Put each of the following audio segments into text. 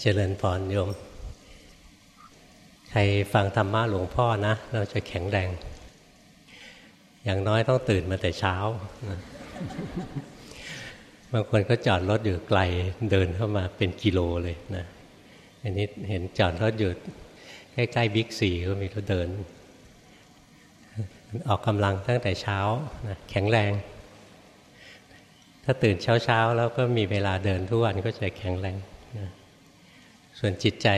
เจริญพรโยม ใครฟังธรรมะหลวงพ่อนะ เราจะแข็งแรง อย่างน้อยต้องตื่นมาแต่เช้า บางคนก็จอดรถอยู่ไกลเดินเข้ามาเป็นกิโลเลยนะ อันนี้เห็นจอดรถอยู่ใกล้ๆบิ๊กซีก็มีก็เดิน ออกกำลังตั้งแต่เช้านะแข็งแรง ถ้าตื่นเช้าๆ แล้วก็มีเวลาเดินทุกวันก็จะแข็งแรงนะ ส่วนจิตใจ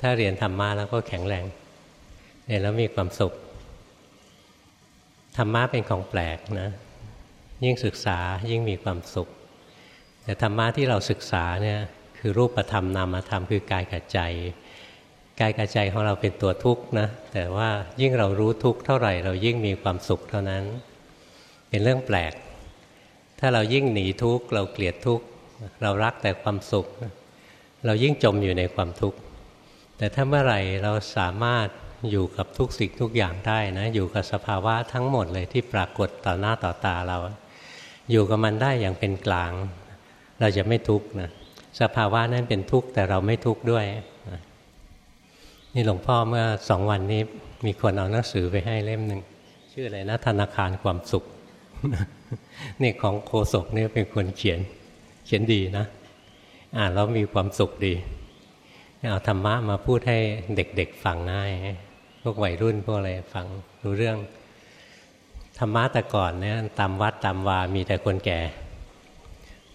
ถ้าเรียนธรรมะแล้วก็แข็งแรงเรียนแล้วมีความสุข ธรรมะเป็นของแปลกนะ ยิ่งศึกษายิ่งมีความสุข แต่ธรรมะที่เราศึกษาเนี่ยคือรูปธรรมนามธรรมคือกายกับใจกายกับใจของเราเป็นตัวทุกข์นะแต่ว่ายิ่งเรารู้ทุกข์เท่าไหร่เรายิ่งมีความสุขเท่านั้น เป็นเรื่องแปลก ถ้าเรายิ่งหนีทุกข์เราเกลียดทุกข์เรารักแต่ความสุข เรายิ่งจมอยู่ในความทุกข์ แต่ถ้าเมื่อไหร่เราสามารถอยู่กับทุกสิ่งทุกอย่างได้นะอยู่กับสภาวะทั้งหมดเลยที่ปรากฏต่อหน้าต่อตาเรา อยู่กับมันได้อย่างเป็นกลาง เราจะไม่ทุกข์นะสภาวะนั้นเป็นทุกข์แต่เราไม่ทุกข์ด้วยนี่หลวงพ่อเมื่อสองวันนี้มีคนเอาหนังสือไปให้เล่มหนึ่งชื่ออะไรนะธนาคารความสุขนี่ของโคศกนี่เป็นคนเขียน เขียนดีนะ อ่านแล้วมีความสุขดี เอาธรรมะมาพูดให้เด็กๆฟังง่ายพวกวัยรุ่นพวกอะไรฟังรู้เรื่อง ธรรมะแต่ก่อนเนี่ยตามวัดตามวามีแต่คนแก่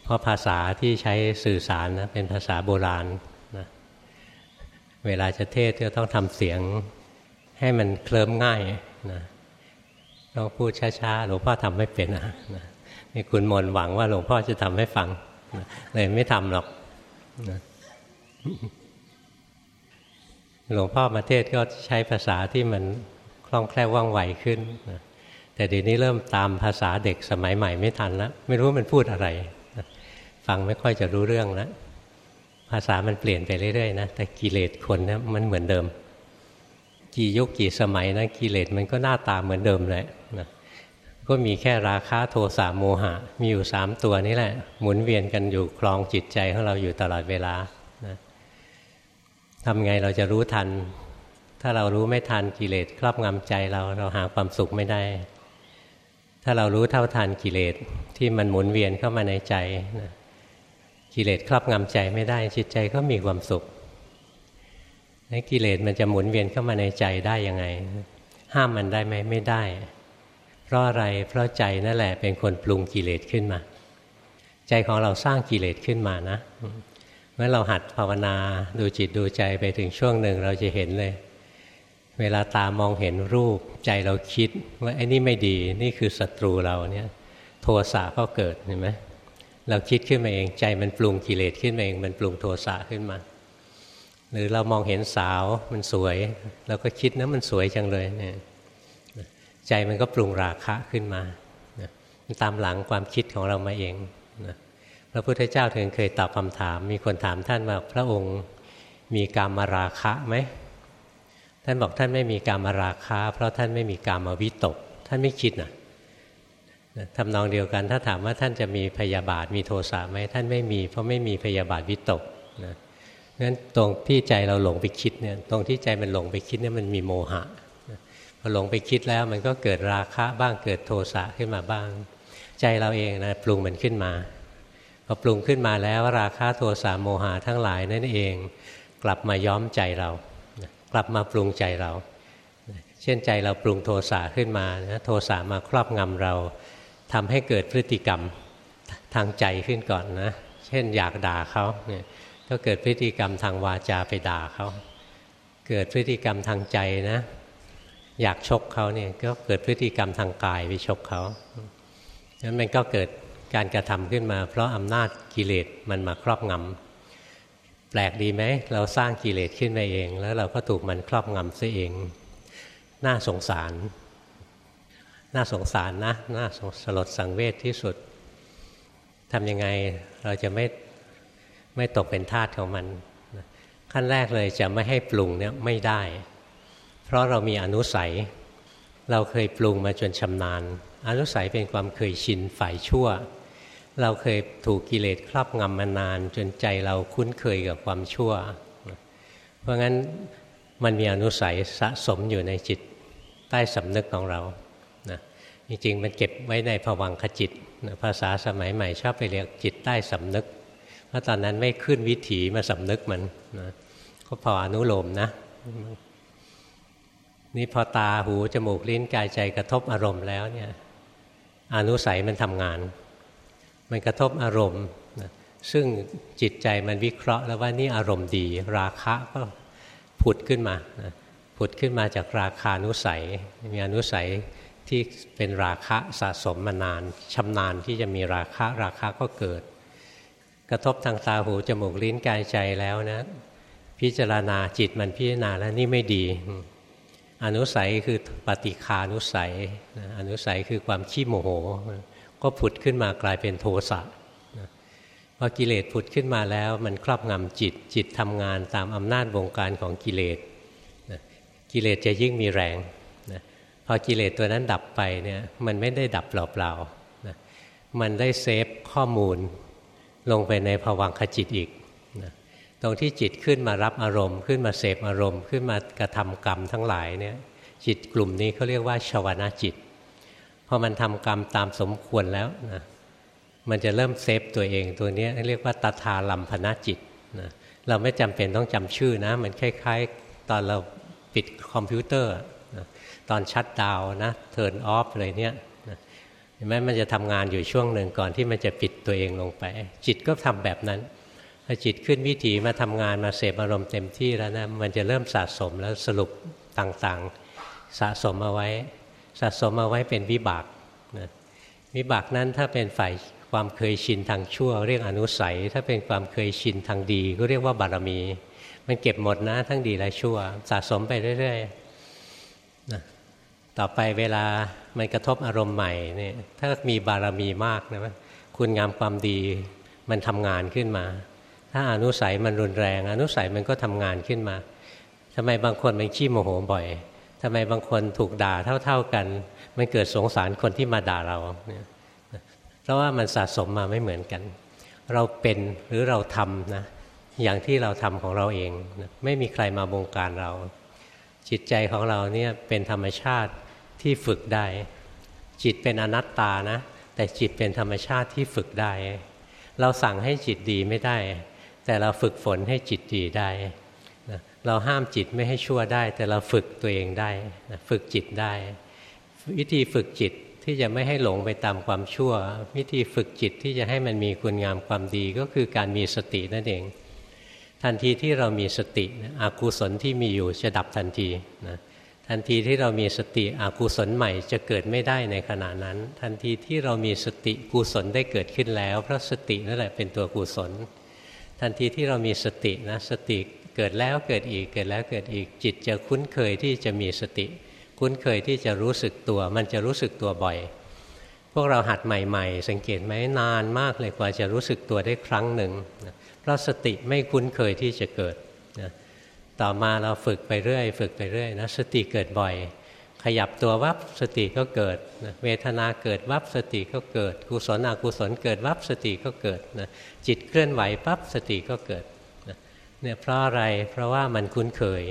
เพราะภาษาที่ใช้สื่อสารนะเป็นภาษาโบราณนะเวลาจะเทศก็ต้องทำเสียงให้มันเคลิ้มง่ายนะต้องพูดช้าๆหลวงพ่อทำไม่เป็นนะนี่คุณมนหวังว่าหลวงพ่อจะทำให้ฟังเลยไม่ทำหรอก หลวงพ่อมาเทศก็ใช้ภาษาที่มันคล่องแคล่วว่องไวขึ้นแต่เดี๋ยวนี้เริ่มตามภาษาเด็กสมัยใหม่ไม่ทันแล้วไม่รู้มันพูดอะไรฟังไม่ค่อยจะรู้เรื่องแล้วภาษามันเปลี่ยนไปเรื่อยๆนะแต่กิเลสคนนะมันเหมือนเดิม กี่ยุคกี่สมัยนะกิเลสมันก็หน้าตาเหมือนเดิมเลยนะ ก็มีแค่ราคะโทสะโมหะ มีอยู่สามตัวนี้แหละ หมุนเวียนกันอยู่คลองจิตใจของเราอยู่ตลอดเวลานะทำไงเราจะรู้ทัน ถ้าเรารู้ไม่ทันกิเลสครอบงำใจเราเราหาความสุขไม่ได้ ถ้าเรารู้เท่าทันกิเลสที่มันหมุนเวียนเข้ามาในใจนะกิเลสครอบงำใจไม่ได้จิตใจก็มีความสุขในกิเลสมันจะหมุนเวียนเข้ามาในใจได้ยังไง ห้ามมันได้ไหมไม่ได้ ราะอะไร เพราะใจนั่นแหละเป็นคนปรุงกิเลสขึ้นมา ใจของเราสร้างกิเลสขึ้นมานะเมื่อเราหัดภาวนาดูจิตดูใจไปถึงช่วงหนึ่งเราจะเห็นเลย เวลาตามองเห็นรูปใจเราคิดว่าไอ้นี่ไม่ดีนี่คือศัตรูเราเนี่ย โทสะก็เกิดเห็นไหมเราคิดขึ้นมาเองใจมันปรุงกิเลสขึ้นมาเองมันปรุงโทสะขึ้นมา หรือเรามองเห็นสาวมันสวยเราก็คิดนะมันสวยจังเลยเนี่ย ใจมันก็ปรุงราคะขึ้นมาตามหลังความคิดของเรามาเองนะพระพุทธเจ้าถึงเคยตอบคำถาม มีคนถามท่านว่าพระองค์มีกามราคะไหมท่านบอกท่านไม่มีกามราคะ เพราะท่านไม่มีกามวิตก ท่านไม่คิดนะทำนองเดียวกัน ถ้าถามว่าท่านจะมีพยาบาทมีโทสะไหมท่านไม่มี เพราะไม่มีพยาบาทวิตกนะงั้นตรงที่ใจเราหลงไปคิดเนี่ยตรงที่ใจมันหลงไปคิดเนี่ยมันมีโมหะ พอหลงไปคิดแล้วมันก็เกิดราคะบ้างเกิดโทสะขึ้นมาบ้าง ใจเราเองนะปรุงมันขึ้นมาพอปรุงขึ้นมาแล้วราคะโทสะโมหะทั้งหลายนั่นเอง กลับมาย้อมใจเรา กลับมาปรุงใจเรา เช่นใจเราปรุงโทสะขึ้นมาโทสะมาครอบงำเราทำให้เกิดพฤติกรรมทางใจขึ้นก่อนนะ เช่นอยากด่าเขาเนี่ยก็เกิดพฤติกรรมทางวาจาไปด่าเขา เกิดพฤติกรรมทางใจนะ อยากชกเขาเนี่ยก็เกิดพฤติกรรมทางกายไปชกเขานั้นมันก็เกิดการกระทำขึ้นมา เพราะอำนาจกิเลสมันมาครอบงำแปลกดีไหมเราสร้างกิเลสขึ้นมาเอง แล้วเราก็ถูกมันครอบงำซะเอง น่าสงสาร น่าสงสารนะ น่าสลดสังเวชที่สุดทำยังไงเราจะไม่ไม่ตกเป็นทาสของมัน ขั้นแรกเลยจะไม่ให้ปรุงเนี่ยไม่ได้ เพราะเรามีอนุสัย เราเคยปรุงมาจนชำนาญ อนุสัยเป็นความเคยชินฝ่ายชั่ว เราเคยถูกกิเลสครอบงำมานาน จนใจเราคุ้นเคยกับความชั่ว เพราะงั้นมันมีอนุสัยสะสมอยู่ในจิตใต้สำนึกของเรานะจริงๆ มันเก็บไว้ในผวังขจิตนะภาษาสมัยใหม่ชอบไปเรียกจิตใต้สำนึก เพราะตอนนั้นไม่ขึ้นวิถีมาสำนึกมันนะก็พออนุโลมนะ นี่พอตาหูจมูกลิ้นกายใจกระทบอารมณ์แล้วเนี่ยอนุสัยมันทำงาน มันกระทบอารมณ์ซึ่งจิตใจมันวิเคราะห์แล้วว่านี่อารมณ์ดี ราคะก็ผุดขึ้นมาผุดขึ้นมาจากราคานุสัย มีอนุสัยที่เป็นราคะสะสมมานานชำนาญที่จะมีราคะราคะก็เกิด กระทบทางตาหูจมูกลิ้นกายใจแล้วนะ พิจารณาจิตมันพิจารณาแล้วนี่ไม่ดี อนุสัยคือปฏิคานุสัยอนุสัยคือความขี้โมโห ก็ผุดขึ้นมากลายเป็นโทสะพอกิเลสผุดขึ้นมาแล้ว มันครอบงำจิตจิตทำงานตามอำนาจวงการของกิเลสกิเลสจะยิ่งมีแรงพอกิเลสตัวนั้นดับไปเนี่ยมันไม่ได้ดับเปล่าๆมันได้ save ข้อมูลลงไปในภวังคจิตอีก ตรงที่จิตขึ้นมารับอารมณ์ ขึ้นมาเสพอารมณ์ ขึ้นมากระทำกรรมทั้งหลายเนี่ยจิตกลุ่มนี้เขาเรียกว่าชวนจิตพอมันทำกรรมตามสมควรแล้วนะมันจะเริ่ม save ตัวเองตัวนี้เรียกว่าตทาลัมพนจิตนะเราไม่จำเป็นต้องจำชื่อนะ มันคล้ายๆ ตอนเราปิดคอมพิวเตอร์ตอนชัดดาวนะเทิร์นออฟอะไรเนี่ยเห็นไหมมันจะทำงานอยู่ช่วงหนึ่งก่อนที่มันจะปิดตัวเองลงไป จิตก็ทำแบบนั้น พอจิตขึ้นวิถีมาทำงานมาเสพอารมณ์เต็มที่แล้วนะมันจะเริ่มสะสมแล้วสรุปต่างๆ สะสมเอาไว้ สะสมเอาไว้เป็นวิบากนะวิบากนั้นถ้าเป็นฝ่ายความเคยชินทางชั่ว เรียกอนุสัย ถ้าเป็นความเคยชินทางดี ก็เรียกว่าบารมี มันเก็บหมดนะ ทั้งดีและชั่ว สะสมไปเรื่อยๆนะต่อไปเวลามันกระทบอารมณ์ใหม่เนี่ยถ้ามีบารมีมากนะคุณงามความดีมันทำงานขึ้นมา ถ้าอนุสัยมันรุนแรง อนุสัยมันก็ทำงานขึ้นมาทำไมบางคนมันขี้โมโหบ่อยทำไมบางคนถูกด่าเท่า ๆกัน มันเกิดสงสารคนที่มาด่าเราเนี่ยเพราะว่ามันสะสมมาไม่เหมือนกัน เราเป็นหรือเราทำนะอย่างที่เราทำของเราเอง ไม่มีใครมาบงการเรา จิตใจของเราเนี่ยเป็นธรรมชาติที่ฝึกได้ จิตเป็นอนัตตานะ แต่จิตเป็นธรรมชาติที่ฝึกได้ เราสั่งให้จิตดีไม่ได้ แต่เราฝึกฝนให้จิตดีได้เราห้ามจิตไม่ให้ชั่วได้ แต่เราฝึกตัวเองได้ฝึกจิตได้ วิธีฝึกจิตที่จะไม่ให้หลงไปตามความชั่ว วิธีฝึกจิตที่จะให้มันมีคุณงามความดีก็คือการมีสตินั่นเอง ทันทีที่เรามีสติอากุศลที่มีอยู่จะดับทันทีนะทันทีที่เรามีสติอกุศลใหม่จะเกิดไม่ได้ในขณะนั้น ทันทีที่เรามีสติกุศลได้เกิดขึ้นแล้วเพราะสตินั่นแหละเป็นตัวกุศล ทันทีที่เรามีสตินะสติเกิดแล้วเกิดอีกเกิดแล้วเกิดอีกจิตจะคุ้นเคยที่จะมีสติ คุ้นเคยที่จะรู้สึกตัว มันจะรู้สึกตัวบ่อย พวกเราหัดใหม่ ๆ สังเกตไหมนานมากเลยกว่าจะรู้สึกตัวได้ครั้งหนึ่งนะเพราะสติไม่คุ้นเคยที่จะเกิดนะต่อมาเราฝึกไปเรื่อย ฝึกไปเรื่อยนะสติเกิดบ่อย ขยับตัววับสติก็เกิดนะเวทนาเกิดวับสติก็เกิด กุศลอกุศลเกิดวับสติก็เกิดนะจิตเคลื่อนไหวปั๊บสติก็เกิดนะเนี่ยเพราะอะไรเพราะว่ามันคุ้นเคย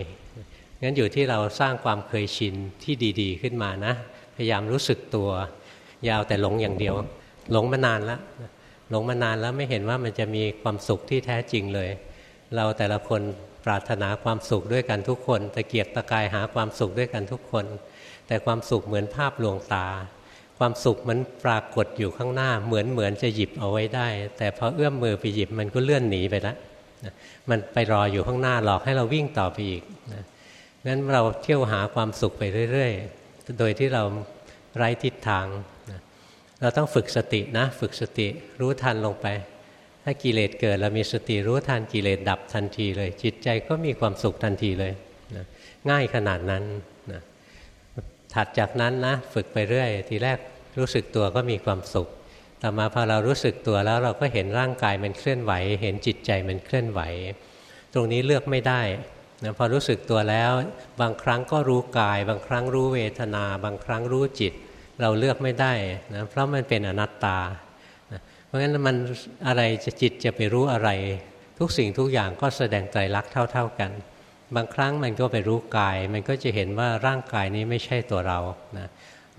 งั้นอยู่ที่เราสร้างความเคยชินที่ดี ๆ ขึ้นมานะ พยายามรู้สึกตัวยาวแต่หลงอย่างเดียว หลงมานานแล้วหลงมานานแล้วไม่เห็นว่ามันจะมีความสุขที่แท้จริงเลย เราแต่ละคนปรารถนาความสุขด้วยกันทุกคนตะเกียกตะกายหาความสุขด้วยกันทุกคน แต่ความสุขเหมือนภาพลวงตา ความสุขมันปรากฏอยู่ข้างหน้า เหมือนเหมือนจะหยิบเอาไว้ได้ แต่พอเอื้อมมือไปหยิบมันก็เลื่อนหนีไปล้วมันไปรออยู่ข้างหน้าหลอกให้เราวิ่งต่อไปอีกงั้นเราเที่ยวหาความสุขไปเรื่อยๆ โดยที่เราไร้ทิศทางเราต้องฝึกสตินะ ฝึกสติรู้ทันลงไป ถ้ากิเลสเกิด เรามีสติรู้ทันกิเลสดับทันทีเลย จิตใจก็มีความสุขทันทีเลยนะง่ายขนาดนั้น ถัดจากนั้นนะฝึกไปเรื่อย ทีแรกรู้สึกตัวก็มีความสุข ต่อมาพอเรารู้สึกตัวแล้วเราก็เห็นร่างกายมันเคลื่อนไหว เห็นจิตใจมันเคลื่อนไหว ตรงนี้เลือกไม่ได้นะพอรู้สึกตัวแล้วบางครั้งก็รู้กาย บางครั้งรู้เวทนา บางครั้งรู้จิต เราเลือกไม่ได้นะเพราะมันเป็นอนัตตานะเพราะฉะนั้นมันอะไรจะจิตจะไปรู้อะไร ทุกสิ่งทุกอย่างก็แสดงใจรักเท่า ๆกัน บางครั้งมันก็ไปรู้กาย มันก็จะเห็นว่าร่างกายนี้ไม่ใช่ตัวเรานะ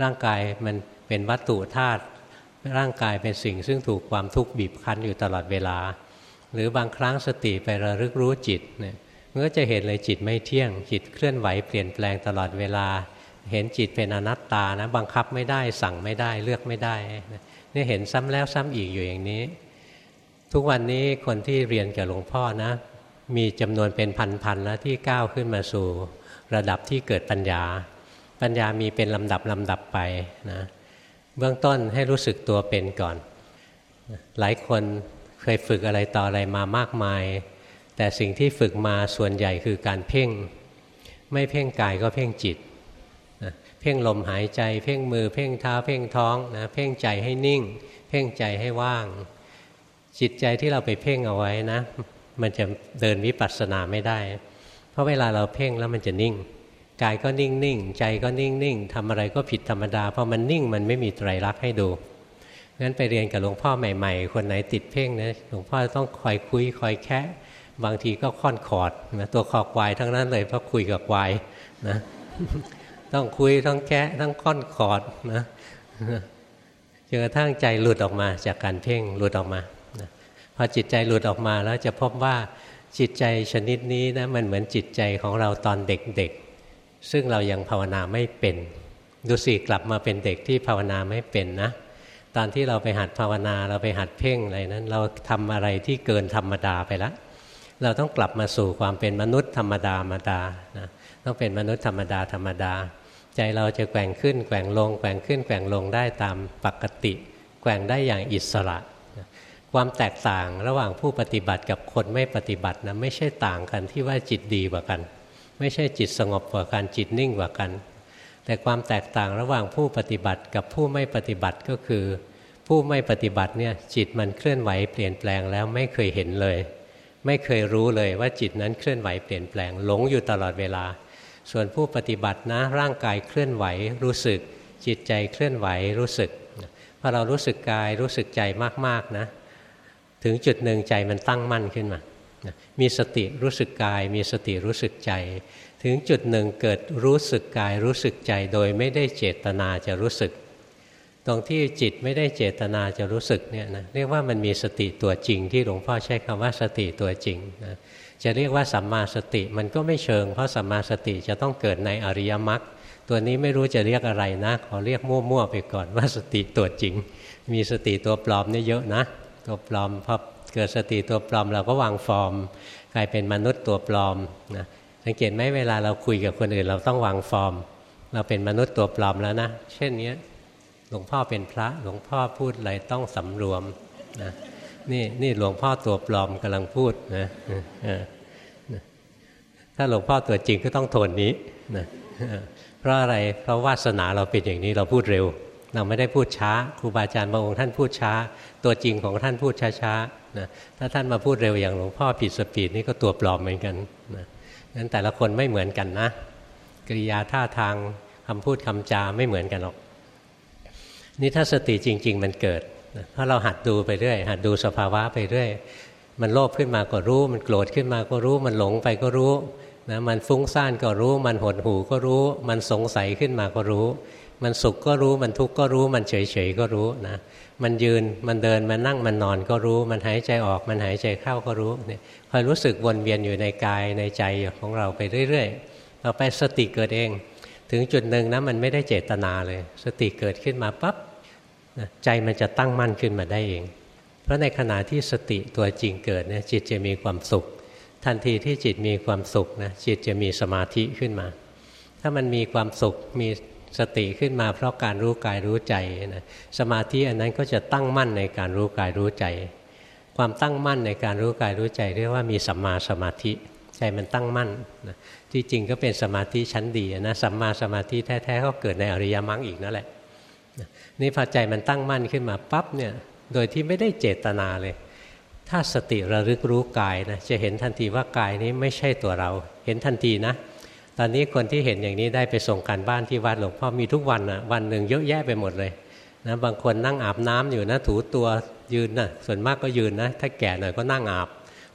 ร่างกายมันเป็นวัตถุธาตุร่างกายเป็นสิ่งซึ่งถูกความทุกข์บีบคั้นอยู่ตลอดเวลา หรือบางครั้งสติไประลึกรู้จิตเนี่ยมันก็จะเห็นเลยจิตไม่เที่ยง จิตเคลื่อนไหวเปลี่ยนแปลงตลอดเวลา เห็นจิตเป็นอนัตตานะบังคับไม่ได้สั่งไม่ได้เลือกไม่ได้นี่เห็นซ้ำแล้วซ้ำอีกอยู่อย่างนี้ ทุกวันนี้คนที่เรียนกับหลวงพ่อนะ มีจำนวนเป็นพันๆแล้วที่ก้าวขึ้นมาสู่ระดับที่เกิดปัญญา ปัญญามีเป็นลำดับลำดับไปนะเบื้องต้นให้รู้สึกตัวเป็นก่อน หลายคนเคยฝึกอะไรต่ออะไรมามากมาย แต่สิ่งที่ฝึกมาส่วนใหญ่คือการเพ่ง ไม่เพ่งกายก็เพ่งจิตเพ่งลมหายใจ เพ่งมือ เพ่งเท้า เพ่งท้องนะเพ่งใจให้นิ่ง เพ่งใจให้ว่าง จิตใจที่เราไปเพ่งเอาไว้นะ มันจะเดินวิปัสสนาไม่ได้ เพราะเวลาเราเพ่งแล้วมันจะนิ่ง กายก็นิ่งนิ่งใจก็นิ่งนิ่งทำอะไรก็ผิดธรรมดา เพราะมันนิ่งมันไม่มีไตรลักษณ์ให้ดูงั้นไปเรียนกับหลวงพ่อใหม่ๆ คนไหนติดเพ่งนะหลวงพ่อต้องคอยคุยคอยแคะบางทีก็ค่อนขอดนะตัวคอควายทั้งนั้นเลยเพราะคุยกับควายนะต้องคุยต้องแคะต้องค่อนขอดนะจนกระทั่งใจหลุดออกมาจากการเพ่งหลุดออกมา อจิตใจหลุดออกมาแล้วจะพบว่าจิตใจชนิดนี้นะมันเหมือนจิตใจของเราตอนเด็กๆ ซึ่งเรายังภาวนาไม่เป็น ดูสิกลับมาเป็นเด็กที่ภาวนาไม่เป็นนะ ตอนที่เราไปหัดภาวนาเราไปหัดเพ่งอะไรนั้น เราทำอะไรที่เกินธรรมดาไปแล้วเราต้องกลับมาสู่ความเป็นมนุษย์ธรรมดาธรรมดานะต้องเป็นมนุษย์ธรรมดาธรรมดา ใจเราจะแกว่งขึ้นแกว่งลงแกว่งขึ้นแกว่งลงได้ตามปกติ แกว่งได้อย่างอิสระ ความแตกต่างระหว่างผู้ปฏิบัติกับคนไม่ปฏิบัตินะไม่ใช่ต่างกันที่ว่าจิตดีกว่ากัน ไม่ใช่จิตสงบกว่ากันจิตนิ่งกว่ากัน แต่ความแตกต่างระหว่างผู้ปฏิบัติกับผู้ไม่ปฏิบัติก็คือ ผู้ไม่ปฏิบัติเนี่ยจิตมันเคลื่อนไหวเปลี่ยนแปลงแล้วไม่เคยเห็นเลย ไม่เคยรู้เลยว่าจิตนั้นเคลื่อนไหวเปลี่ยนแปลงหลงอยู่ตลอดเวลา ส่วนผู้ปฏิบัตินะร่างกายเคลื่อนไหวรู้สึก จิตใจเคลื่อนไหวรู้สึกพอเรารู้สึกกายรู้สึกใจมากๆนะ ถึงจุดหนึ่งใจมันตั้งมั่นขึ้นมา มีสติรู้สึกกาย มีสติรู้สึกใจ ถึงจุดหนึ่งเกิดรู้สึกกายรู้สึกใจโดยไม่ได้เจตนาจะรู้สึก ตรงที่จิตไม่ได้เจตนาจะรู้สึกเนี่ยนะเรียกว่ามันมีสติตัวจริงที่หลวงพ่อใช้คำว่าสติตัวจริงนะจะเรียกว่าสัมมาสติมันก็ไม่เชิง เพราะสัมมาสติจะต้องเกิดในอริยมรรคตัวนี้ไม่รู้จะเรียกอะไรนะ ขอเรียกมั่วๆไปก่อนว่าสติตัวจริง มีสติตัวปลอมนี่เยอะนะ ตัวปลอมพอเกิดสติตัวปลอมเราก็วางฟอร์ม กลายเป็นมนุษย์ตัวปลอมนะสังเกตไหมเวลาเราคุยกับคนอื่น เราต้องวางฟอร์ม เราเป็นมนุษย์ตัวปลอมแล้วนะ เช่นนี้หลวงพ่อเป็นพระหลวงพ่อพูดอะไรต้องสำรวมนะนี่นี่หลวงพ่อตัวปลอมกำลังพูดนะถ้าหลวงพ่อตัวจริงก็ต้องโทนนี้นะเพราะอะไรเพราะวาสนาเราเป็นอย่างนี้เราพูดเร็ว เราไม่ได้พูดช้า ครูบาอาจารย์บางองค์ท่านพูดช้า ตัวจริงของท่านพูดช้าๆนะถ้าท่านมาพูดเร็วอย่างหลวงพ่อผิดสปีดนี่ก็ตัวปลอมเหมือนกันนะนั้นแต่ละคนไม่เหมือนกันนะกริยาท่าทางคำพูดคำจาไม่เหมือนกันหรอกนี่ถ้าสติจริง ๆ มันเกิดนะถ้าเราหัดดูไปเรื่อยหัดดูสภาวะไปเรื่อยมันโลภขึ้นมาก็รู้ มันโกรธขึ้นมาก็รู้ มันหลงไปก็รู้นะมันฟุ้งซ่านก็รู้ มันหดหูก็รู้ มันสงสัยขึ้นมาก็รู้ มันสุขก็รู้มันทุกข์ก็รู้มันเฉยๆก็รู้นะมันยืนมันเดินมันนั่งมันนอนก็รู้ มันหายใจออกมันหายใจเข้าก็รู้เนี่ยคอยรู้สึกวนเวียนอยู่ในกายในใจของเราไปเรื่อยๆต่อไปสติเกิดเอง ถึงจุดหนึ่งนะมันไม่ได้เจตนาเลย สติเกิดขึ้นมาปั๊บใจมันจะตั้งมั่นขึ้นมาได้เอง เพราะในขณะที่สติตัวจริงเกิดเนี่ยจิตจะมีความสุข ทันทีที่จิตมีความสุขนะจิตจะมีสมาธิขึ้นมา ถ้ามันมีความสุขมี สติขึ้นมาเพราะการรู้กายรู้ใจนะสมาธิอันนั้นก็จะตั้งมั่นในการรู้กายรู้ใจ ความตั้งมั่นในการรู้กายรู้ใจเรียกว่ามีสัมมาสมาธิใจมันตั้งมั่นนะที่จริงก็เป็นสมาธิชั้นดีนะสัมมาสมาธิแท้ๆก็เกิดในอริยมรรคอีกนั่นแหละนี่พอใจมันตั้งมั่นขึ้นมาปั๊บเนี่ยโดยที่ไม่ได้เจตนาเลย ถ้าสติระลึกรู้กายนะจะเห็นทันทีว่ากายนี้ไม่ใช่ตัวเรา เห็นทันทีนะ อนนี้คนที่เห็นอย่างนี้ได้ไปส่งการบ้านที่วัดหลวงพ่อมีทุกวันนะวันหนึ่งเยอะแยะไปหมดเลยนะบางคนนั่งอาบน้ำอยู่นะ ถูตัวยืนนะส่วนมากก็ยืนนะ ถ้าแก่หน่อยก็นั่งอาบ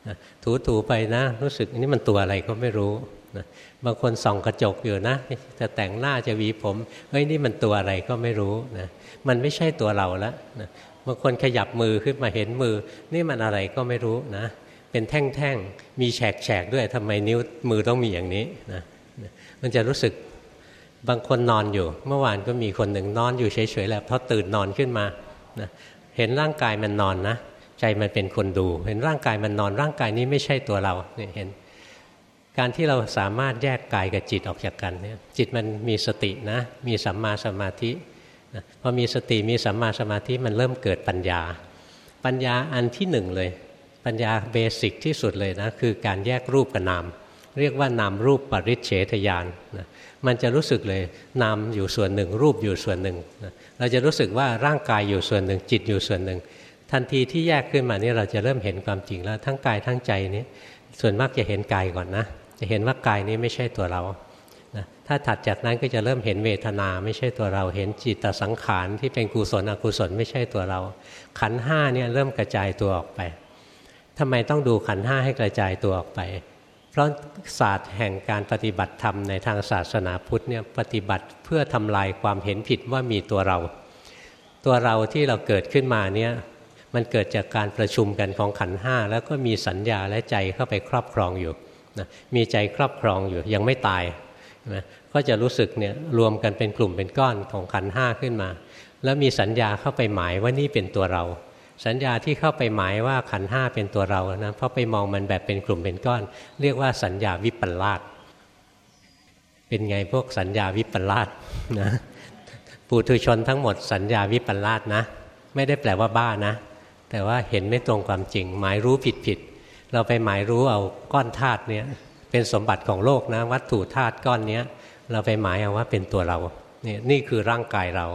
นะถูถูไปนะ รู้สึกนี่มันตัวอะไรก็ไม่รู้นะบางคนส่องกระจกอยู่นะ จะแต่งหน้าจะหวีผมเฮ้ยนี่มันตัวอะไรก็ไม่รู้นะมันไม่ใช่ตัวเราแล้วนะบางคนขยับมือขึ้นมาเห็นมือ นี่มันอะไรก็ไม่รู้นะ เป็นแท่งๆมีแฉกๆด้วยทำไมนิ้วมือต้องมีอย่างนี้นะ มันจะรู้สึกบางคนนอนอยู่ เมื่อวานก็มีคนหนึ่งนอนอยู่เฉยๆแล้วพอตื่นนอนขึ้นมานะเห็นร่างกายมันนอนนะใจมันเป็นคนดู เห็นร่างกายมันนอนร่างกายนี้ไม่ใช่ตัวเราเนี่ยเห็น การที่เราสามารถแยกกายกับจิตออกจากกันเนี่ยจิตมันมีสตินะ มีสัมมาสมาธินะพอมีสติมีสัมมาสมาธิมันเริ่มเกิดปัญญา ปัญญาอันที่หนึ่งเลย ปัญญาเบสิกที่สุดเลยนะคือการแยกรูปกับนาม เรียกว่านามรูปปริเฉทยานนะมันจะรู้สึกเลยนามอยู่ส่วนหนึ่ง รูปอยู่ส่วนหนึ่งเราจะรู้สึกว่าร่างกายอยู่ส่วนหนึ่ง จิตอยู่ส่วนหนึ่ง ทันทีที่แยกขึ้นมานี่เราจะเริ่มเห็นความจริงแล้ว ทั้งกายทั้งใจนี้ส่วนมากจะเห็นกายก่อนนะ จะเห็นว่ากายนี้ไม่ใช่ตัวเรานะถ้าถัดจากนั้นก็จะเริ่มเห็นเวทนาไม่ใช่ตัวเรา เห็นจิตสังขารที่เป็นกุศลอกุศลไม่ใช่ตัวเรา ขันห้าเนี่ยเริ่มกระจายตัวออกไปทำไมต้องดูขันห้าให้กระจายตัวออกไป เพราะศาสตร์แห่งการปฏิบัติธรรมในทางศาสนาพุทธเนี่ยปฏิบัติเพื่อทำลายความเห็นผิดว่ามีตัวเรา ตัวเราที่เราเกิดขึ้นมาเนี่ยมันเกิดจากการประชุมกันของขันห้าแล้วก็มีสัญญาและใจเข้าไปครอบครองอยู่นะมีใจครอบครองอยู่ยังไม่ตายนะก็จะรู้สึกเนี่ยรวมกันเป็นกลุ่มเป็นก้อนของขันห้าขึ้นมา แล้วมีสัญญาเข้าไปหมายว่านี่เป็นตัวเรา สัญญาที่เข้าไปหมายว่าขันห้าเป็นตัวเรานะเพราะไปมองมันแบบเป็นกลุ่มเป็นก้อน เรียกว่าสัญญาวิปลาสเป็นไงพวกสัญญาวิปลาสนะปุถุชนทั้งหมดสัญญาวิปลาสนะ ไม่ได้แปลว่าบ้านะ แต่ว่าเห็นไม่ตรงความจริง หมายรู้ผิดผิดเราไปหมายรู้เอาก้อนธาตุเนี้ยเป็นสมบัติของโลกนะ วัตถุธาตุก้อนเนี้ยเราไปหมายเอาว่าเป็นตัวเรานี่นี่คือร่างกายเรา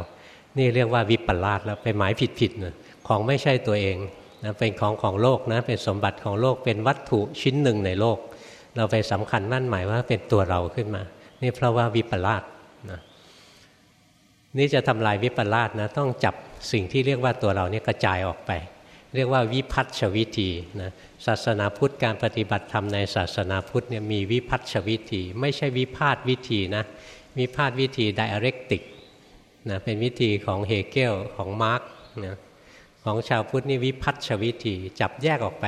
นี่เรียกว่าวิปลาสแล้วไปหมายผิดผิดนะ ของไม่ใช่ตัวเองนะเป็นของของโลกนะเป็นสมบัติของโลกเป็นวัตถุชิ้นหนึ่งในโลก เราไปสำคัญมั่นหมายว่าเป็นตัวเราขึ้นมา นี่เพราะว่าวิปลาสนะนี่จะทำลายวิปลาสนะต้องจับสิ่งที่เรียกว่าตัวเราเนี่ยกระจายออกไป เรียกว่าวิพัฒชวิธีนะศาสนาพุทธการปฏิบัติธรรมในศาสนาพุทธเนี่ยมีวิพัฒชวิธี ไม่ใช่วิพาทวิธีนะวิพาทวิธีไดอะเรกติกนะเป็นวิธีของเฮเกลของมาร์กนะ ของชาวพุทธนี่วิพัฒชวิธีจับแยกออกไป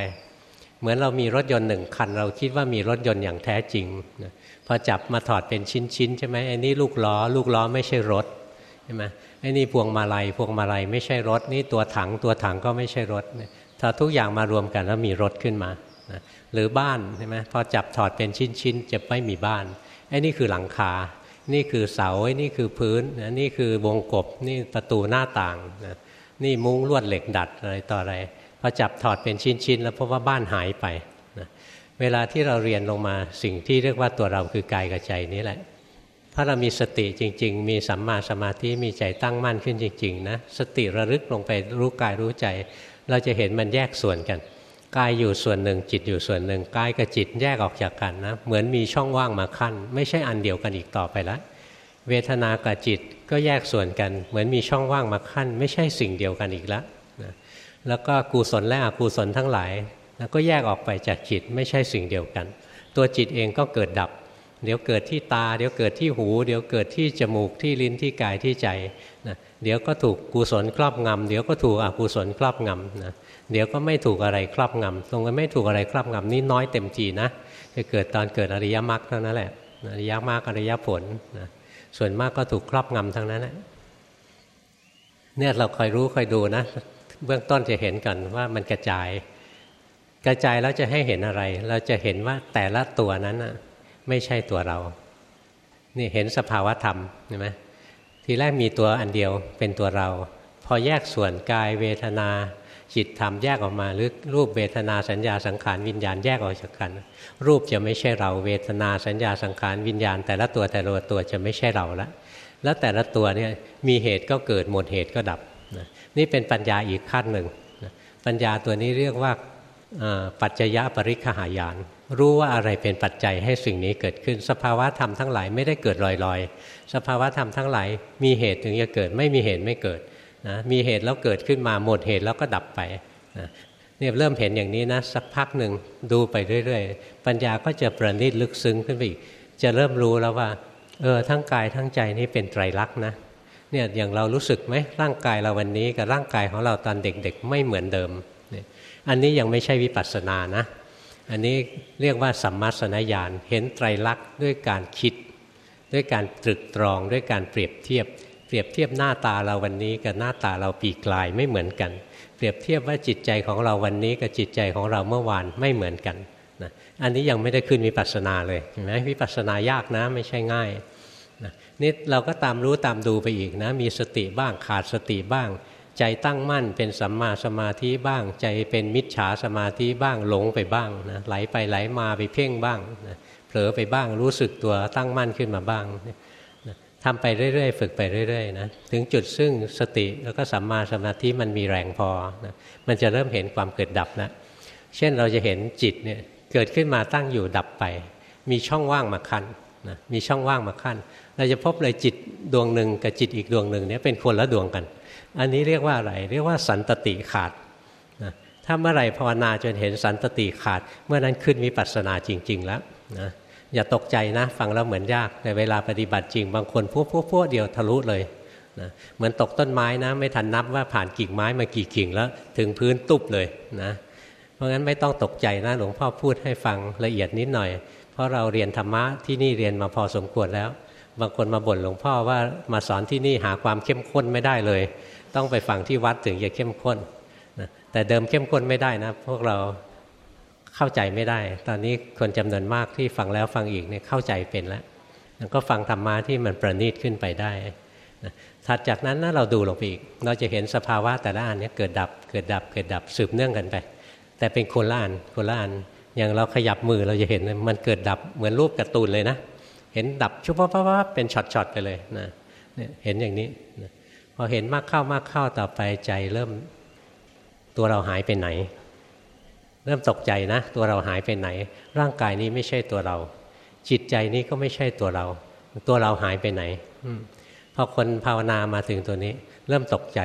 เหมือนเรามีรถยนต์หนึ่งคัน เราคิดว่ามีรถยนต์อย่างแท้จริงพอจับมาถอดเป็นชิ้นๆใช่ไหมไอ้นี่ลูกล้อ ลูกล้อไม่ใช่รถใช่ไหมไอ้นี่พวงมาลัยพวงมาลัยไม่ใช่รถ นี่ตัวถังตัวถังก็ไม่ใช่รถถ้าทุกอย่างมารวมกันแล้วมีรถขึ้นมาหรือบ้านใช่ไหมพอจับถอดเป็นชิ้นๆจะไม่มีบ้านไอ้นี่คือหลังคา นี่คือเสาไอ้นี่คือพื้นนี่คือวงกบนี่ประตูหน้าต่างนะ นี่มุ้งลวดเหล็กดัดอะไรต่ออะไรพอจับถอดเป็นชิ้นๆ แล้วพบว่าบ้านหายไปนะเวลาที่เราเรียนลงมาสิ่งที่เรียกว่าตัวเราคือกายกับใจนี้แหละ ถ้าเรามีสติจริง ๆ มีสัมมาสมาธิมีใจตั้งมั่นขึ้นจริง ๆ นะ สติระลึกลงไปรู้กายรู้ใจ เราจะเห็นมันแยกส่วนกันกายอยู่ส่วนหนึ่งจิตอยู่ส่วนหนึ่งกายกับจิตแยกออกจากกันนะเหมือนมีช่องว่างมาขั้น ไม่ใช่อันเดียวกันอีกต่อไปแล้วเวทนากับจิต ก็แยกส่วนกัน เหมือนมีช่องว่างมาขั้น ไม่ใช่สิ่งเดียวกันอีกแล้วนะแล้วก็กุศลและอกุศลทั้งหลายนะก็แยกออกไปจากจิตไม่ใช่สิ่งเดียวกัน ตัวจิตเองก็เกิดดับ เดี๋ยวเกิดที่ตา เดี๋ยวเกิดที่หู เดี๋ยวเกิดที่จมูกที่ลิ้นที่กายที่ใจนะเดี๋ยวก็ถูกกุศลครอบงำเดี๋ยวก็ถูกอกุศลครอบงำนะเดี๋ยวก็ไม่ถูกอะไรครอบงำตรงนั้นไม่ถูกอะไรครอบงำนี่น้อยเต็มทีนะจะเกิดตอนเกิดอริยมรรคเท่านั้นแหละอริยมรรคอริยผลนะ ส่วนมากก็ถูกครอบงำทั้งนั้นเนี่ยเราคอยรู้คอยดูนะ เบื้องต้นจะเห็นกันว่ามันกระจาย กระจายแล้วจะให้เห็นอะไร เราจะเห็นว่าแต่ละตัวนั้นไม่ใช่ตัวเรา นี่เห็นสภาวะธรรมใช่ไหมทีแรกมีตัวอันเดียวเป็นตัวเรา พอแยกส่วนกายเวทนา จิตธรรมแยกออกมาหรือรูปเวทนาสัญญาสังขารวิญญาณแยกออกจากกัน รูปจะไม่ใช่เราเวทนาสัญญาสังขารวิญญาณ แต่ละตัวแต่ละตัวจะไม่ใช่เราละแล้วแต่ละตัวเนี่ยมีเหตุก็เกิดหมดเหตุก็ดับนี่เป็นปัญญาอีกขั้นหนึ่งปัญญาตัวนี้เรียกว่าปัจจยปริคหายาน รู้ว่าอะไรเป็นปัจจัยให้สิ่งนี้เกิดขึ้น สภาวะธรรมทั้งหลายไม่ได้เกิดลอยๆ สภาวะธรรมทั้งหลายมีเหตุถึงจะเกิดไม่มีเหตุไม่เกิด นะมีเหตุแล้วเกิดขึ้นมาหมดเหตุแล้วก็ดับไปนะเนี่ยเริ่มเห็นอย่างนี้นะสักพักหนึ่งดูไปเรื่อยๆ ปัญญาก็จะประณีตลึกซึ้งขึ้นไปอีกจะเริ่มรู้แล้วว่าเออทั้งกายทั้งใจนี้เป็นไตรลักษณ์นะเนี่ยอย่างเรารู้สึกไหมร่างกายเราวันนี้กับร่างกายของเราตอนเด็กๆ ไม่เหมือนเดิมเนี่ยอันนี้ยังไม่ใช่วิปัสสนานะ อันนี้เรียกว่าสัมมาสนญาณเห็นไตรลักษณ์ด้วยการคิด ด้วยการตรึกตรองด้วยการเปรียบเทียบ รียบเทียบหน้าตาเราวันนี้กับหน้าตาเราปีกลายไม่เหมือนกัน เปรียบเทียบว่าจิตใจของเราวันนี้กับจิตใจของเราเมื่อวานไม่เหมือนกันนะอันนี้ยังไม่ได้ขึ้นวิปัสสนาเลยเห็นไหมวิปัสสนายากนะไม่ใช่ง่ายนี่เราก็ตามรู้ตามดูไปอีกนะ มีสติบ้างขาดสติบ้าง ใจตั้งมั่นเป็นสัมมาสมาธิบ้าง ใจเป็นมิจฉาสมาธิบ้างหลงไปบ้างนะไหลไปไหลมาไปเพ่งบ้างนะเผลอไปบ้างรู้สึกตัวตั้งมั่นขึ้นมาบ้างนะ ทำไปเรื่อยๆ ฝึกไปเรื่อยๆนะถึงจุดซึ่งสติแล้วก็สัมมาสมาธิมันมีแรงพอนะมันจะเริ่มเห็นความเกิดดับนะเช่นเราจะเห็นจิตเนี่ยเกิดขึ้นมาตั้งอยู่ดับไป มีช่องว่างมาคันนะมีช่องว่างมาขั้น เราจะพบเลยจิตดวงหนึ่งกับจิตอีกดวงหนึ่งเนี่ยเป็นคนละดวงกัน อันนี้เรียกว่าอะไร เรียกว่าสันตติขาดนะถ้าเมื่อไหร่ภาวนาจนเห็นสันตติขาด เมื่อนั้นขึ้นวิปัสสนาจริง ๆ แล้วนะ อย่าตกใจนะ ฟังแล้วเหมือนยากแต่เวลาปฏิบัติจริง บางคนพวกพวกพวกเดียวทะลุเลยนะเหมือนตกต้นไม้นะ ไม่ทันนับว่าผ่านกิ่งไม้มากี่กิ่งแล้วถึงพื้นตุบเลยนะเพราะงั้นไม่ต้องตกใจนะหลวงพ่อพูดให้ฟังละเอียดนิดหน่อย เพราะเราเรียนธรรมะที่นี่เรียนมาพอสมควรแล้ว บางคนมาบ่นหลวงพ่อว่ามาสอนที่นี่หาความเข้มข้นไม่ได้เลย ต้องไปฟังที่วัดถึงจะเข้มข้นนะแต่เดิมเข้มข้นไม่ได้นะ พวกเรา เข้าใจไม่ได้ ตอนนี้คนจำนวนมากที่ฟังแล้วฟังอีกเนี่ยเข้าใจเป็นแล้วก็ฟังธรรมะที่มันประณีตขึ้นไปได้ถัดจากนั้นนะเราดูลงไปอีก เราจะเห็นสภาวะแต่ละอันนี้เกิดดับ เกิดดับ เกิดดับสืบเนื่องกันไป แต่เป็นคนละอันคนละอัน อย่างเราขยับมือเราจะเห็นมันเกิดดับเหมือนรูปการ์ตูนเลยนะ เห็นดับชุบปั๊บปั๊บเป็นช็อตๆไปเลยนะเนี่ยเห็นอย่างนี้พอเห็นมากเข้ามากเข้าต่อไปใจเริ่มตัวเราหายไปไหน เริ่มตกใจนะ ตัวเราหายไปไหน ร่างกายนี้ไม่ใช่ตัวเรา จิตใจนี้ก็ไม่ใช่ตัวเรา ตัวเราหายไปไหนพอคนภาวนามาถึงตัวนี้ เริ่มตกใจ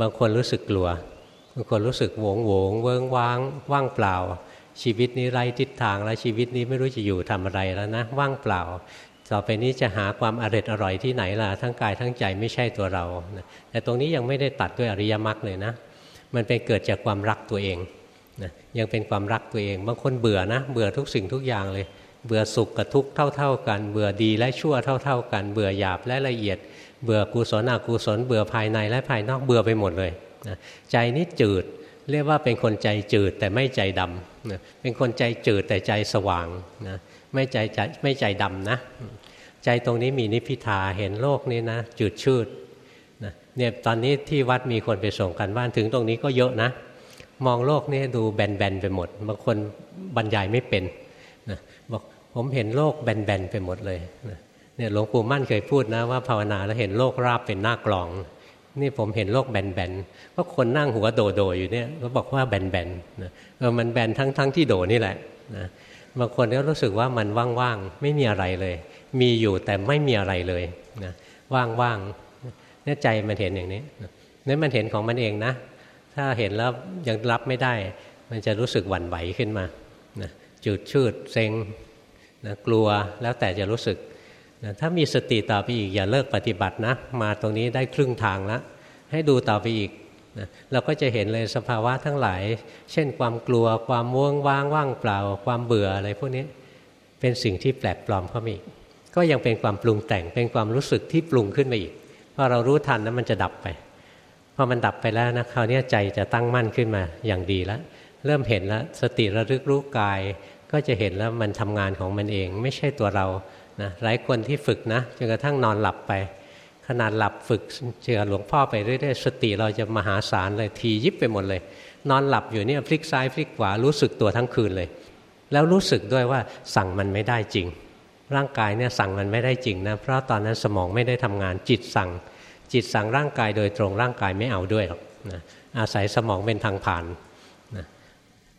บางคนรู้สึกกลัวบางคนรู้สึกโวงโวงเวิงว้างว่างเปล่า ชีวิตนี้ไร้ทิศทางแล้วชีวิตนี้ไม่รู้จะอยู่ทำอะไรแล้วนะ ว่างเปล่า ต่อไปนี้จะหาความอร็ดอร่อยที่ไหนล่ะทั้งกายทั้งใจไม่ใช่ตัวเราแต่ตรงนี้ยังไม่ได้ตัดด้วยอริยมรรคเลยนะ มันเป็นเกิดจากความรักตัวเอง นะยังเป็นความรักตัวเอง บางคนเบื่อนะ เบื่อทุกสิ่งทุกอย่างเลย เบื่อสุขกับทุกข์เท่า ๆ กัน เบื่อดีและชั่วเท่า ๆ กัน เบื่อหยาบและละเอียด เบื่อกุศลอกุศล เบื่อภายในและภายนอก เบื่อไปหมดเลยนะใจนี้จืด เรียกว่าเป็นคนใจจืดแต่ไม่ใจดำนะเป็นคนใจจืดแต่ใจสว่างนะไม่ใจใจไม่ใจดำนะ ใจตรงนี้มีนิพิทาเห็นโลกนี้นะ จืดชืดนะเนี่ยตอนนี้ที่วัดมีคนไปส่งกันบ้านถึงตรงนี้ก็เยอะนะ มองโลกนี้ดูแบนๆไปหมด บางคนบรรยายไม่เป็นนะบอกผมเห็นโลกแบนๆไปหมดเลยนะเนี่ยหลวงปู่มั่นเคยพูดนะว่าภาวนาแล้วเห็นโลกราบเป็นหน้ากลอง นี่ผมเห็นโลกแบนๆก็คนนั่งหัวโดโดอยู่เนี่ยก็บอกว่าแบนๆนะเออมันแบนทั้งๆทที่โดนี่แหละนะบางคนก็รู้สึกว่ามันว่างๆไม่มีอะไรเลย มีอยู่แต่ไม่มีอะไรเลยนะว่างๆเนี่ยใจมันเห็นอย่างนี้นี่มันเห็นของมันเองนะ ถ้าเห็นแล้วยังรับไม่ได้ มันจะรู้สึกหวั่นไหวขึ้นมานะจืดชืดเซ็งนะกลัวแล้วแต่จะรู้สึกนะถ้ามีสติต่อไปอีกอย่าเลิกปฏิบัตินะ มาตรงนี้ได้ครึ่งทางแล้วให้ดูต่อไปอีกนะเราก็จะเห็นเลยสภาวะทั้งหลาย เช่นความกลัวความว่วงว่างว่างเปล่า ความเบื่ออะไรพวกนี้เป็นสิ่งที่แปลกปลอมเข้ามาอีก ก็ยังเป็นความปรุงแต่งเป็นความรู้สึกที่ปรุงขึ้นมาอีกพอเรารู้ทันนะมันจะดับไป พอมันดับไปแล้วนะคราวนี้ใจจะตั้งมั่นขึ้นมาอย่างดีแล้วเริ่มเห็นแล้วสติระลึกรู้กาย ก็จะเห็นแล้วมันทำงานของมันเอง ไม่ใช่ตัวเรานะหลายคนที่ฝึกนะจนกระทั่งนอนหลับไป ขนาดหลับฝึกเจอหลวงพ่อไปเรื่อยๆสติเราจะมหาศาลเลยทียิบไปหมดเลย นอนหลับอยู่เนี่ยพลิกซ้ายพลิกขวารู้สึกตัวทั้งคืนเลย แล้วรู้สึกด้วยว่าสั่งมันไม่ได้จริง ร่างกายเนี่ยสั่งมันไม่ได้จริงนะเพราะตอนนั้นสมองไม่ได้ทำงานจิตสั่ง จิตสั่งร่างกายโดยตรงร่างกายไม่เอาด้วยหรอกนะอาศัยสมองเป็นทางผ่านนะ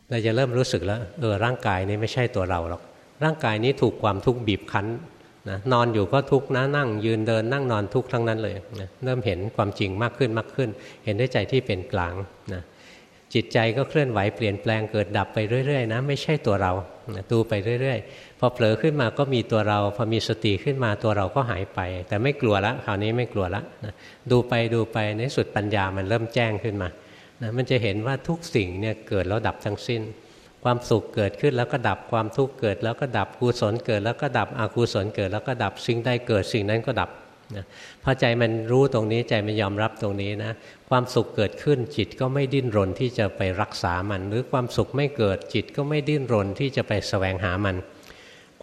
เราจะเริ่มรู้สึกแล้วเออร่างกายนี้ไม่ใช่ตัวเราหรอกร่างกายนี้ถูกความทุกข์บีบคั้นนะนอนอยู่ก็ทุกข์นะนั่ง ยืนเดินนั่งนอนทุกข์ทั้งนั้นเลยนะเริ่มเห็นความจริงมากขึ้นมากขึ้น เห็นด้วยใจที่เป็นกลางนะ จิตใจก็เคลื่อนไหวเปลี่ยนแปลงเกิดดับไปเรื่อยๆนะไม่ใช่ตัวเราดูไปเรื่อยๆ พอเผลอขึ้นมาก็มีตัวเรา พอมีสติขึ้นมาตัวเราก็หายไป แต่ไม่กลัวละคราวนี้ไม่กลัวละนะดูไปดูไปในสุดปัญญามันเริ่มแจ้งขึ้นมานะมันจะเห็นว่าทุกสิ่งเนี่ยเกิดแล้วดับทั้งสิ้น ความสุขเกิดขึ้นแล้วก็ดับความทุกข์เกิด แล้วก็ดับกุศลเกิด แล้วก็ดับอกุศลเกิด แล้วก็ดับสิ่งใดเกิดสิ่งนั้นก็ดับนะพอใจมันรู้ตรงนี้ใจมันยอมรับตรงนี้นะความสุขเกิดขึ้นจิตก็ไม่ดิ้นรนที่จะไปรักษามัน หรือความสุขไม่เกิดจิตก็ไม่ดิ้นรนที่จะไปแสวงหามัน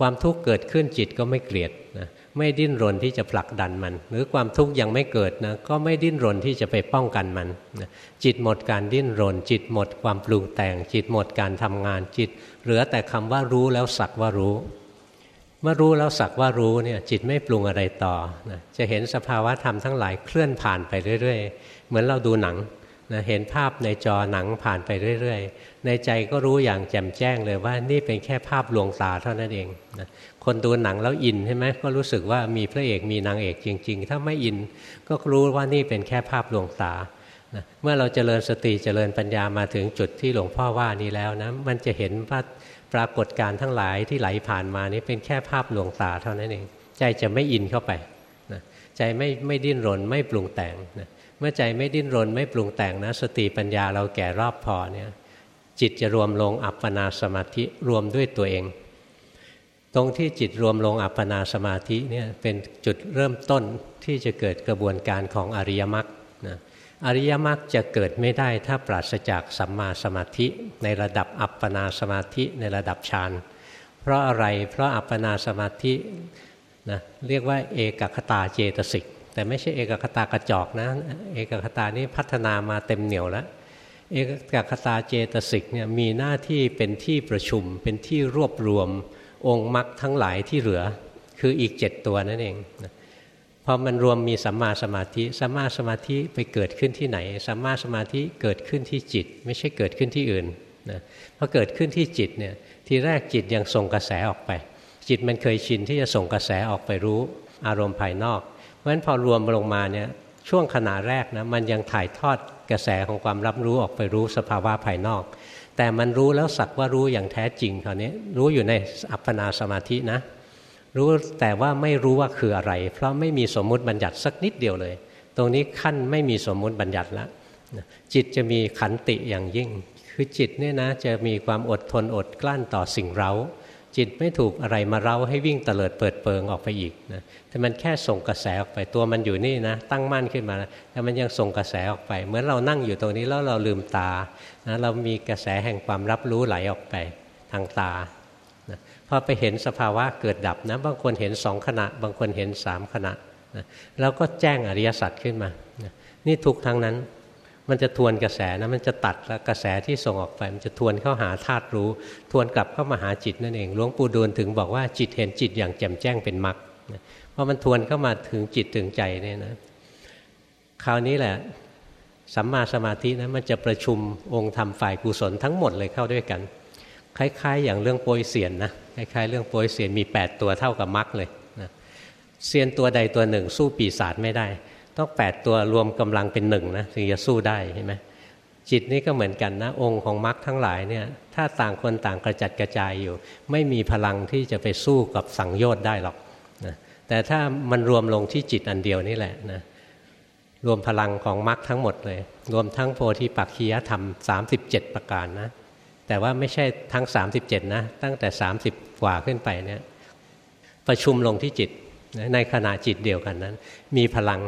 ความทุกข์เกิดขึ้นจิตก็ไม่เกลียดนะไม่ดิ้นรนที่จะผลักดันมัน หรือความทุกข์ยังไม่เกิดนะก็ไม่ดิ้นรนที่จะไปป้องกันมันนะจิตหมดการดิ้นรน จิตหมดความปรุงแต่ง จิตหมดการทำงานจิต เหลือแต่คำว่ารู้แล้วสักว่ารู้ มื่อรู้แล้วสักว่ารู้เนี่ยจิตไม่ปรุงอะไรต่อนะจะเห็นสภาวะธรรมทั้งหลายเคลื่อนผ่านไปเรื่อย ๆ เหมือนเราดูหนังนะเห็นภาพในจอหนังผ่านไปเรื่อย ๆ ในใจก็รู้อย่างแจ่มแจ้งเลยว่านี่เป็นแค่ภาพลวงตาเท่านั้นเองนะคนดูหนังแล้วอินใช่ไหมก็รู้สึกว่ามีพระเอกมีนางเอกจริง ๆ ถ้าไม่อินก็รู้ว่านี่เป็นแค่ภาพลวงตานะเมื่อเราเจริญสติเจริญปัญญามาถึงจุดที่หลวงพ่อว่านี้แล้วนะมันจะเห็นว่า รากฏการทั้งหลายที่ไหลผ่านมานี้เป็นแค่ภาพลวงตาเท่านั้นเอง ใจจะไม่อินเข้าไปนะใจไม่ไม่ดิ้นรนไม่ปรุงแต่งนะเมื่อใจไม่ดิ้นรนไม่ปรุงแต่งนะ สติปัญญาเราแก่รอบพอเนี่ยจิตจะรวมลงอัปปนาสมาธิรวมด้วยตัวเอง ตรงที่จิตรวมลงอัปปนาสมาธิเนี่ยเป็นจุดเริ่มต้นที่จะเกิดกระบวนการของอริยมรรคนะ อริยมรรคจะเกิดไม่ได้ถ้าปราศจากสัมมาสมาธิ ในระดับอัปปนาสมาธิในระดับฌานเพราะอะไรเพราะอัปปนาสมาธินะเรียกว่าเอกคตาเจตสิก แต่ไม่ใช่เอกคตากระจอกนะเอกคตานี้พัฒนามาเต็มเหนียวแล้วเอกคตาเจตสิกเนี่ยมีหน้าที่เป็นที่ประชุมเป็นที่รวบรวมองค์มรรคทั้งหลายที่เหลือคืออีกเจ็ดตัวนั่นเอง พอมันรวมมีสัมมาสมาธิสัมมาสมาธิไปเกิดขึ้นที่ไหนสัมมาสมาธิเกิดขึ้นที่จิต ไม่ใช่เกิดขึ้นที่อื่นนะพอเกิดขึ้นที่จิตเนี่ยทีแรกจิตยังส่งกระแสออกไป จิตมันเคยชินที่จะส่งกระแสออกไปรู้อารมณ์ภายนอก เพราะฉะนั้นพอรวมลงมาเนี่ยช่วงขณะแรกนะมันยังถ่ายทอดกระแสของความรับรู้ออกไปรู้สภาวะภายนอก แต่มันรู้แล้วสักว่ารู้อย่างแท้จริงคราวนี้รู้อยู่ในอัปปนาสมาธินะ รู้แต่ว่าไม่รู้ว่าคืออะไร เพราะไม่มีสมมุติบัญญัติสักนิดเดียวเลย ตรงนี้ขั้นไม่มีสมมุติบัญญัติแล้วจิตจะมีขันติอย่างยิ่ง คือจิตเนี่ยนะจะมีความอดทนอดกลั้นต่อสิ่งเร้า จิตไม่ถูกอะไรมาเร้าให้วิ่งเตลิดเปิดเปิงออกไปอีกนะแต่มันแค่ส่งกระแสออกไปตัวมันอยู่นี่นะ ตั้งมั่นขึ้นมาแต่มันยังส่งกระแสออกไป เหมือนเรานั่งอยู่ตรงนี้แล้วเราลืมตานะเรามีกระแสแห่งความรับรู้ไหลออกไปทางตา พอไปเห็นสภาวะเกิดดับนะบางคนเห็นสองขณะ บางคนเห็นสามขณะนะแล้วก็แจ้งอริยสัจขึ้นมานะนี่ทุกทั้งนั้น มันจะทวนกระแสนะมันจะตัดกระแสที่ส่งออกไป มันจะทวนเข้าหาธาตุรู้ ทวนกลับเข้ามาหาจิตนั่นเองหลวงปู่ดูลถึงบอกว่าจิตเห็นจิตอย่างแจ่มแจ้งเป็นมรรคเพราะมันทวนเข้ามาถึงจิตถึงใจเนี่ยนะคราวนี้แหละสัมมาสมาธินะมันจะประชุมองค์ธรรมฝ่ายกุศลทั้งหมดเลยเข้าด้วยกัน คล้าย ๆ อย่างเรื่องโปยเสียนนะ คล้ายๆเรื่องโปยเสียนมี 8 ตัวเท่ากับมรรคเลยนะเซียนตัวใดตัวหนึ่ง สู้ปีศาจไม่ได้ ต้องแปดตัวรวมกำลังเป็นหนึ่งนะถึงจะสู้ได้ใช่ไหมจิตนี่ก็เหมือนกันนะองค์ของมรรคทั้งหลายเนี่ยถ้าต่างคนต่างกระจัดกระจายอยู่ ไม่มีพลังที่จะไปสู้กับสังโยชน์ได้หรอกนะแต่ถ้ามันรวมลงที่จิตอันเดียวนี่แหละนะรวมพลังของมรรคทั้งหมดเลย รวมทั้งโพธิปักขียธรรม 37 ประการนะแต่ว่าไม่ใช่ทั้ง 37 นะ ตั้งแต่30 กว่าขึ้นไปเนี่ยประชุมลงที่จิตในขณะจิตเดียวกันนั้น มีพลัง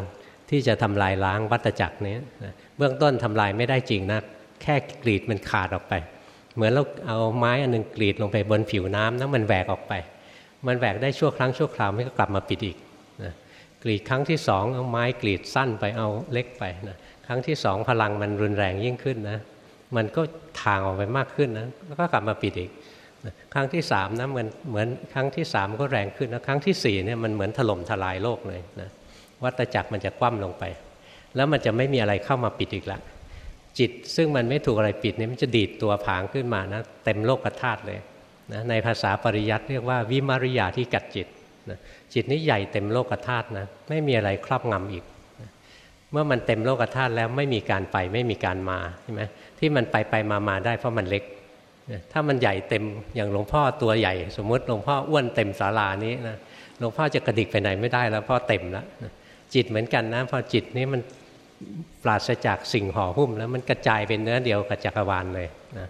ที่จะทำลายล้างวัตจักรนี้เบื้องต้นทำลายไม่ได้จริงนะแค่กรีดมันขาดออกไป เหมือนเราเอาไม้อันนึงกรีดลงไปบนผิวน้ำนะมันแหวกออกไป มันแหวกได้ชั่วครั้งชั่วคราวไม่ก็กลับมาปิดอีกนะกรีดครั้งที่สองเอาไม้กรีดสั้นไปเอาเล็กไปนะครั้งที่สองพลังมันรุนแรงยิ่งขึ้นนะมันก็ทางออกไปมากขึ้นนะแล้วก็กลับมาปิดอีก ครั้งที่สามนะมันเหมือนครั้งที่สามก็แรงขึ้นนะครั้งที่สี่เนี่ยมันเหมือนถล่มทลายโลกเลยนะวัตจักรมันจะคว่ำลงไป แล้วมันจะไม่มีอะไรเข้ามาปิดอีกละจิตซึ่งมันไม่ถูกอะไรปิดเนี่ยมันจะดีดตัวผางขึ้นมานะเต็มโลกธาตุเลยนะในภาษาปริยัติเรียกว่าวิมาริยาที่กัดจิตนะจิตนี้ใหญ่เต็มโลกธาตุนะไม่มีอะไรครอบงำอีกนะเมื่อมันเต็มโลกธาตุแล้วไม่มีการไปไม่มีการมาใช่ไหมที่มันไปไปมามาได้เพราะมันเล็ก ถ้ามันใหญ่เต็มอย่างหลวงพ่อตัวใหญ่ สมมติหลวงพ่ออ้วนเต็มศาลานี้นะหลวงพ่อจะกระดิกไปไหนไม่ได้แล้วพราะเต็มแล้วจิตเหมือนกันนะพอจิตนี้มันปราศจากสิ่งห่อหุ้ม แล้วมันกระจายเป็นเนื้อเดียวกับจักรวาลเลยนะ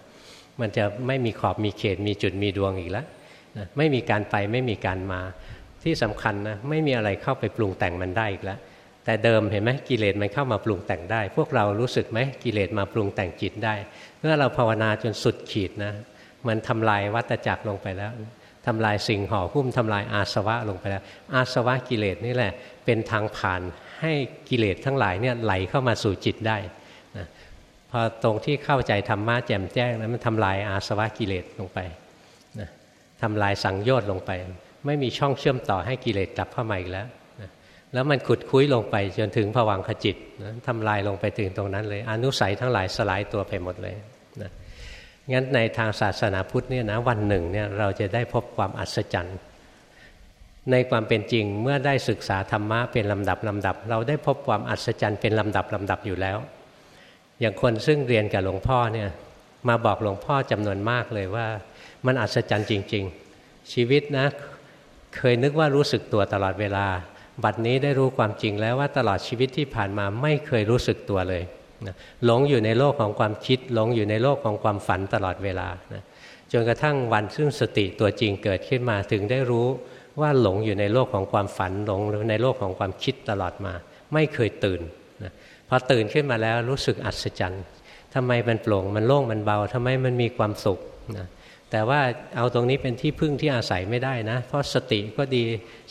มันจะไม่มีขอบมีเขตมีจุดมีดวงอีกแล้วนะไม่มีการไปไม่มีการมาที่สำคัญนะไม่มีอะไรเข้าไปปรุงแต่งมันได้อีกแล้วแต่เดิมเห็นไหมกิเลสมันเข้ามาปรุงแต่งได้ พวกเรารู้สึกไหมกิเลสมาปรุงแต่งจิตได้ เมื่อเราภาวนาจนสุดขีดนะมันทำลายวัตจักรลงไปแล้วทำลายสิ่งห่อหุ้มทำลายอาสวะลงไปแล้ว อาสวะกิเลสนี่แหละเป็นทางผ่านให้กิเลสทั้งหลายเนี่ยไหลเข้ามาสู่จิตได้นะพอตรงที่เข้าใจธรรมะแจ่มแจ้งแล้วมันทำลายอาสวะกิเลสลงไปนะทำลายสังโยชน์ลงไป ไม่มีช่องเชื่อมต่อให้กิเลสกลับเข้ามาอีกแล้วนะแล้วมันขุดคุ้ยลงไปจนถึงผวังขจิตนะทำลายลงไปถึงตรงนั้นเลยอนุสัยทั้งหลายสลายตัวไปหมดเลย งั้นในทางศาสนาพุทธเนี่ยนะวันหนึ่งเนี่ยเราจะได้พบความอัศจรรย์ในความเป็นจริงเมื่อได้ศึกษาธรรมะเป็นลำดับลำดับ เราได้พบความอัศจรรย์เป็นลำดับลำดับอยู่แล้ว อย่างคนซึ่งเรียนกับหลวงพ่อเนี่ยมาบอกหลวงพ่อจำนวนมากเลยว่า มันอัศจรรย์จริง ๆ ชีวิตนะเคยนึกว่ารู้สึกตัวตลอดเวลา บัดนี้ได้รู้ความจริงแล้วว่าตลอดชีวิตที่ผ่านมาไม่เคยรู้สึกตัวเลย หลงอยู่ในโลกของความคิด หลงอยู่ในโลกของความฝันตลอดเวลานะจนกระทั่งวันซึ่งสติตัวจริงเกิดขึ้นมาถึงได้รู้ว่าหลงอยู่ในโลกของความฝันหลงในโลกของความคิดตลอดมา ไม่เคยตื่นนะพอตื่นขึ้นมาแล้วรู้สึกอัศจรรย์ทำไมมันโปร่งมันโล่งมันเบาทำไมมันมีความสุขนะแต่ว่าเอาตรงนี้เป็นที่พึ่งที่อาศัยไม่ได้นะ เพราะสติก็ดี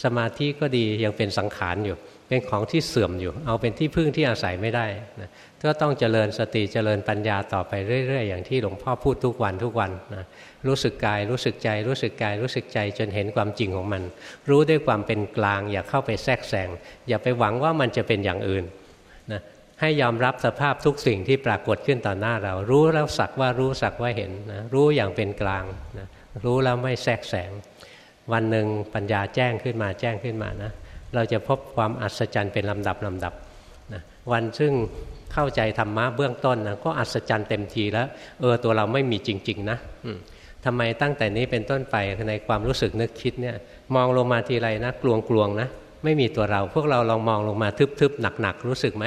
สมาธิก็ดียังเป็นสังขารอยู่ เป็นของที่เสื่อมอยู่ เอาเป็นที่พึ่งที่อาศัยไม่ได้นะ ก็ต้องเจริญสติเจริญปัญญาต่อไปเรื่อย ๆ อย่างที่หลวงพ่อพูดทุกวันทุกวันนะรู้สึกกายรู้สึกใจรู้สึกกายรู้สึกใจจนเห็นความจริงของมัน รู้ด้วยความเป็นกลาง อย่าเข้าไปแทรกแซงอย่าไปหวังว่ามันจะเป็นอย่างอื่นนะให้ยอมรับสภาพทุกสิ่งที่ปรากฏขึ้นต่อหน้าเรา รู้แล้วสักว่ารู้สักว่าเห็นนะรู้อย่างเป็นกลางนะรู้แล้วไม่แทรกแซงวันหนึ่งปัญญาแจ้งขึ้นมาแจ้งขึ้นมานะเราจะพบความอัศจรรย์เป็นลำดับลำดับนะวันซึ่ง เข้าใจธรรมะเบื้องต้นนะก็อัศจรรย์เต็มทีแล้ว เออตัวเราไม่มีจริง ๆ นะทำไมตั้งแต่นี้เป็นต้นไปในความรู้สึกนึกคิดเนี่ย มองลงมาทีไรนะกลวงกลวงนะไม่มีตัวเรา พวกเราลองมองลงมาทึบๆหนักๆรู้สึกไหม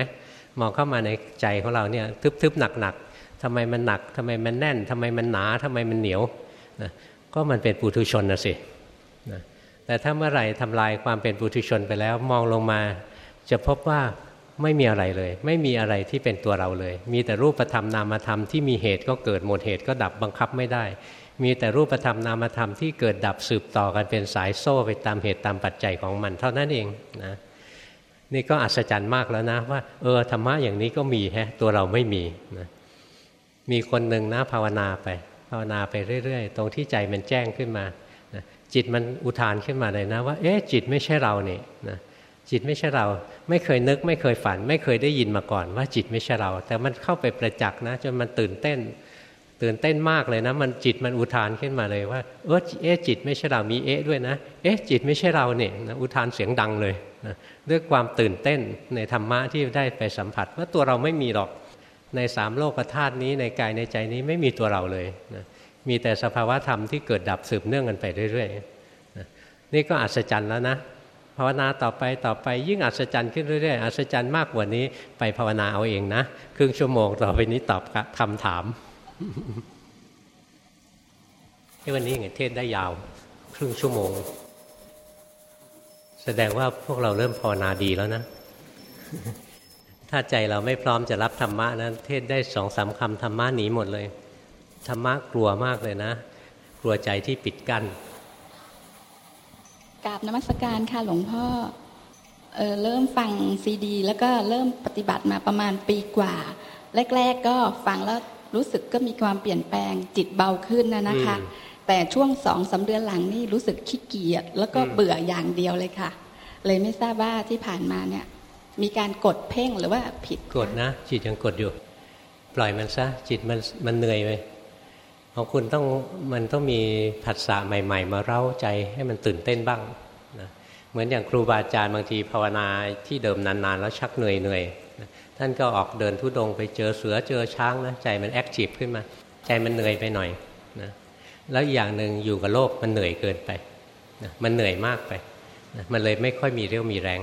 มองเข้ามาในใจของเราเนี่ยทึบๆหนักๆทำไมมันหนักทำไมมันแน่นทำไมมันหนาทำไมมันเหนียวนะก็มันเป็นปุถุชนนะสินะแต่ถ้าเมื่อไหร่ทำลายความเป็นปุถุชนไปแล้ว มองลงมาจะพบว่า ไม่มีอะไรเลย ไม่มีอะไรที่เป็นตัวเราเลย มีแต่รูปธรรมนามธรรมที่มีเหตุก็เกิดหมดเหตุก็ดับบังคับไม่ได้ มีแต่รูปธรรมนามธรรมที่เกิดดับสืบต่อกันเป็นสายโซ่ไปตามเหตุตามปัจจัยของมัน เท่านั้นเองนะนี่ก็อัศจรรย์มากแล้วนะว่า เออธรรมะอย่างนี้ก็มีแฮะ ตัวเราไม่มีนะมีคนหนึ่งนะภาวนาไป ภาวนาไปเรื่อย ๆ ตรงที่ใจมันแจ้งขึ้นมานะจิตมันอุทานขึ้นมาเลยนะว่า เอ๊ะจิตไม่ใช่เราเนี่ยนะ จิตไม่ใช่เรา ไม่เคยนึก ไม่เคยฝัน ไม่เคยได้ยินมาก่อน ว่าจิตไม่ใช่เรา แต่มันเข้าไปประจักษ์นะ จนมันตื่นเต้น ตื่นเต้นมากเลยนะ มันจิตมันอุทานขึ้นมาเลยว่า เออเอ๊จิตไม่ใช่เรามีเอ๊ด้วยนะ เอ๊จิตไม่ใช่เราเนี่ยนะอุทานเสียงดังเลยนะด้วยความตื่นเต้นในธรรมะที่ได้ไปสัมผัสว่าตัวเราไม่มีหรอกในสามโลกธาตุนี้ในกายในใจนี้ไม่มีตัวเราเลยนะมีแต่สภาวะธรรมที่เกิดดับสืบเนื่องกันไปเรื่อยๆนะนี่ก็อัศจรรย์แล้วนะ ภาวนาต่อไปต่อไปยิ่งอัศจรรย์ขึ้นเรื่อยๆอัศจรรย์มากกว่านี้ไปภาวนาเอาเองนะครึ่งชั่วโมงต่อไปนี้ตอบคำถามที่วันนี้ไงเทศได้ยาว ครึ่งชั่วโมง แสดงว่าพวกเราเริ่มภาวนาดีแล้วนะ ถ้าใจเราไม่พร้อมจะรับธรรมะนะเทศได้สองสามคำธรรมะหนีหมดเลยธรรมะกลัวมากเลยนะ กลัวใจที่ปิดกั้น กราบนมัสการค่ะหลวงพ่อเออเริ่มฟังซีดี แล้วก็เริ่มปฏิบัติมาประมาณปีกว่า แรก ๆ ก็ฟังแล้วรู้สึกก็มีความเปลี่ยนแปลงจิตเบาขึ้นนะนะคะ แต่ช่วงสองสาเดือนหลังนี่รู้สึกขี้เกียจแล้วก็เบื่ออย่างเดียวเลยค่ะ เลยไม่ทราบว่าที่ผ่านมาเนี่ย มีการกดเพ่งหรือว่าผิดกดนะ จิตยังกดอยู่ ปล่อยมันซะจิตมันมันเหนื่อยไป ของคุณต้องมันต้องมีผัสสะใหม่ ๆ มาเร้าใจให้มันตื่นเต้นบ้างนะเหมือนอย่างครูบาอาจารย์บางทีภาวนาที่เดิมนานๆ แล้วชักเหนื่อยเหนื่อยท่านก็ออกเดินทุดงไปเจอเสือเจอช้างนะใจมันแอคทีฟขึ้นมา ใจมันเหนื่อยไปหน่อยนะแล้วอย่างหนึ่งอยู่กับโลกมันเหนื่อยเกินไปนะมันเหนื่อยมากไปนะมันเลยไม่ค่อยมีเรี่ยวมีแรง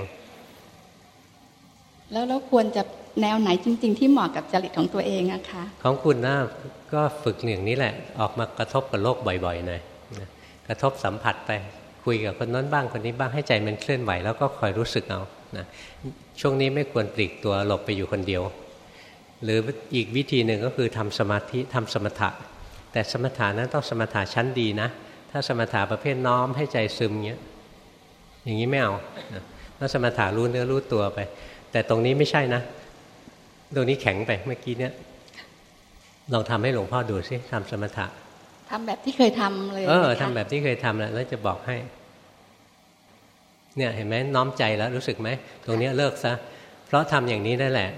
แล้วเราควรจะ แนวไหนจริง ๆ ที่เหมาะกับจริตของตัวเองอะคะของคุณนะก็ฝึกอย่างนี้แหละ ออกมากระทบกับโลกบ่อยๆหน่อยกระทบสัมผัสไปคุยกับคนนั้นบ้างคนนี้บ้างให้ใจมันเคลื่อนไหวแล้วก็คอยรู้สึกเอานะช่วงนี้ไม่ควรปลีกตัวหลบไปอยู่คนเดียว หรืออีกวิธีหนึ่งก็คือทำสมาธิทำสมถะ แต่สมถะนั้นต้องสมถะชั้นดีนะ ถ้าสมถะประเภทน้อมให้ใจซึมเงี้ยอย่างนี้ไม่เอาถ้าสมถะรู้เนื้อรู้ตัวไป แต่ตรงนี้ไม่ใช่นะ ตรงนี้แข็งไปเมื่อกี้เนี้ยลองทำให้หลวงพ่อดูซิทำสมถะทำแบบที่เคยทำเลย เออทำแบบที่เคยทำแล้วแล้วจะบอกให้ เนี่ยเห็นไหมน้อมใจแล้วรู้สึกไหมตรงนี้เลิกซะเพราะทำอย่างนี้นั่นแหละ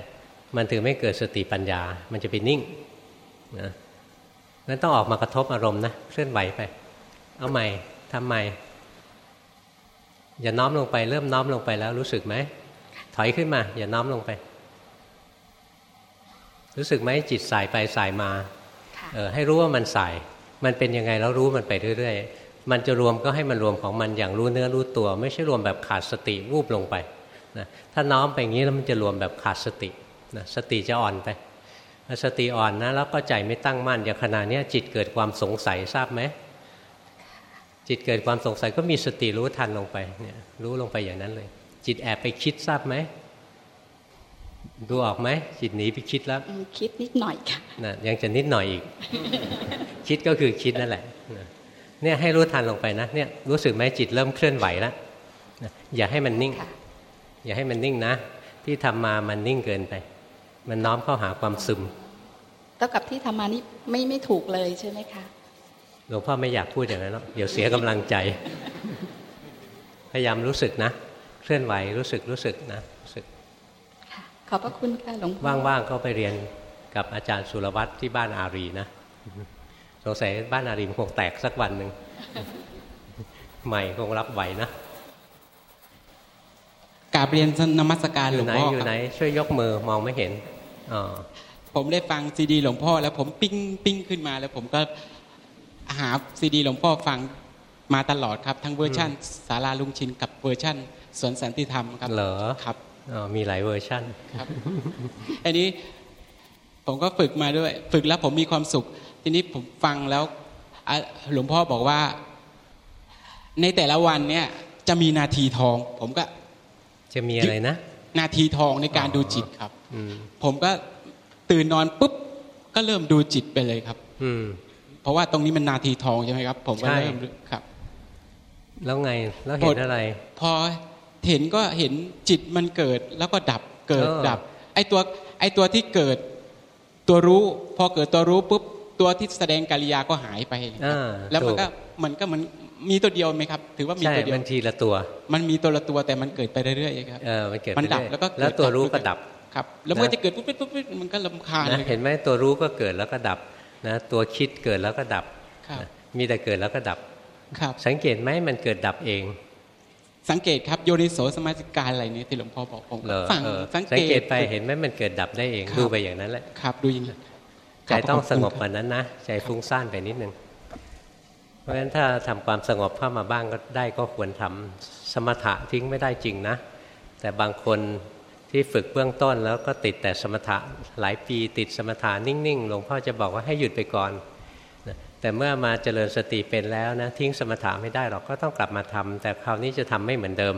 มันถึงไม่เกิดสติปัญญา มันจะไปนิ่งนะนั้นต้องออกมากระทบอารมณ์นะเคลื่อนไหวไป เอาใหม่ทำใหม่อย่าน้อมลงไป เริ่มน้อมลงไปแล้วรู้สึกไหมถอยขึ้นมา อย่าน้อมลงไป รู้สึกไหมจิตสายไปสายมาเออให้รู้ว่ามันสาย มันเป็นยังไงแล้วรู้มันไปเรื่อยๆ มันจะรวมก็ให้มันรวมของมันอย่างรู้เนื้อรู้ตัว ไม่ใช่รวมแบบขาดสติวูบลงไปนะถ้าน้อมไปอย่างนี้แล้วมันจะรวมแบบขาดสตินะสติจะอ่อนไปสติอ่อนนะแล้วก็ใจไม่ตั้งมั่นอย่างขณะนี้จิตเกิดความสงสัยทราบไหมจิตเกิดความสงสัยก็มีสติรู้ทันลงไปเนี่ยรู้ลงไปอย่างนั้นเลย จิตแอบไปคิดทราบไหม ดูออกไหมจิตหนีไปคิดแล้ว คิดนิดหน่อยค่ะนะยังจะนิดหน่อยอีก คิดก็คือคิดนั่นแหละเนี่ยให้รู้ทันลงไปนะเนี่ยรู้สึกไหมจิตเริ่มเคลื่อนไหวแล้วอย่าให้มันนิ่ง อย่าให้มันนิ่งนะ ที่ทำมามันนิ่งเกินไป มันน้อมเข้าหาความซึมเท่ากับที่ทำมานี่ไม่ไม่ถูกเลยใช่ไหมคะหลวงพ่อไม่อยากพูดอย่างนั้นหรอกเดี๋ยวเสียกำลังใจ พยายามรู้สึกนะ เคลื่อนไหวรู้สึกรู้สึกนะรู้สึก ขอบพระคุณค่ะหลวงพ่อว่างๆก็ไปเรียนกับอาจารย์สุรวัตรที่บ้านอารีนะสงสัยบ้านอารีมคงแตกสักวันหนึ่งใหม่คงรับไหวนะกราบเรียนนมัสการหลวงพ่ออยู่ไหนช่วยยกมือมองไม่เห็นอ๋อผมได้ฟังซีดีหลวงพ่อ แล้วผมปิ้งปิ้งขึ้นมา แล้วผมก็หาซีดีหลวงพ่อฟังมาตลอดครับ ทั้งเวอร์ชั่นศาลาลุงชินกับเวอร์ชั่นสวนสันติธรรมครับเหรอครับ มีหลายเวอร์ชั่นครับอันนี้ผมก็ฝึกมาด้วย ฝึกแล้วผมมีความสุข ทีนี้ผมฟังแล้วหลวงพ่อบอกว่า ในแต่ละวันเนี่ย จะมีนาทีทอง ผมก็ จะมีอะไรนะ นาทีทองในการดูจิตครับผมก็ตื่นนอนปุ๊บ ก็เริ่มดูจิตไปเลยครับ อืเพราะว่าตรงนี้มันนาทีทองใช่ไหมครับ ผมก็เริ่มครับ แล้วไงแล้วเห็นอะไร พอ เห็นก็เห็นจิตมันเกิดแล้วก็ดับเกิดดับ ไอตัวไอตัวที่เกิดตัวรู้พอเกิดตัวรู้ปุ๊บตัวที่แสดงกิริยาก็หายไปแล้วมันก็มันก็มันมีตัวเดียวไหมครับ ถือว่ามีตัวเดียวมันทีละตัว มันมีตัวละตัวแต่มันเกิดไปเรื่อยๆครับเออมันเกิดมันดับแล้วก็แล้วตัวรู้ก็ดับครับ แล้วเมื่อจะเกิดปุ๊บปุ๊บปุ๊บมันก็ลำคาญเห็นไหมตัวรู้ก็เกิดแล้วก็ดับนะตัวคิดเกิดแล้วก็ดับมีแต่เกิดแล้วก็ดับสังเกตไหมมันเกิดดับเอง สังเกตครับโยนิโสสมาสิการอะไรนี้ที่หลวงพ่อบอกผมฟังสังเกตไปเห็นไหมมันเกิดดับได้เองดูไปอย่างนั้นแหละครับดูอย่างนี้ใจต้องสงบกว่านั้นนะใจฟุ้งซ่านไปนิดนึงเพราะฉะนั้นถ้าทำความสงบเข้ามาบ้างก็ได้ก็ควรทำสมถะทิ้งไม่ได้จริงนะ แต่บางคนที่ฝึกเบื้องต้นแล้วก็ติดแต่สมถะหลายปีติดสมถะนิ่งๆหลวงพ่อจะบอกว่าให้หยุดไปก่อน แต่เมื่อมาเจริญสติเป็นแล้วนะทิ้งสมถะไม่ได้หรอกก็ต้องกลับมาทำแต่คราวนี้จะทำไม่เหมือนเดิม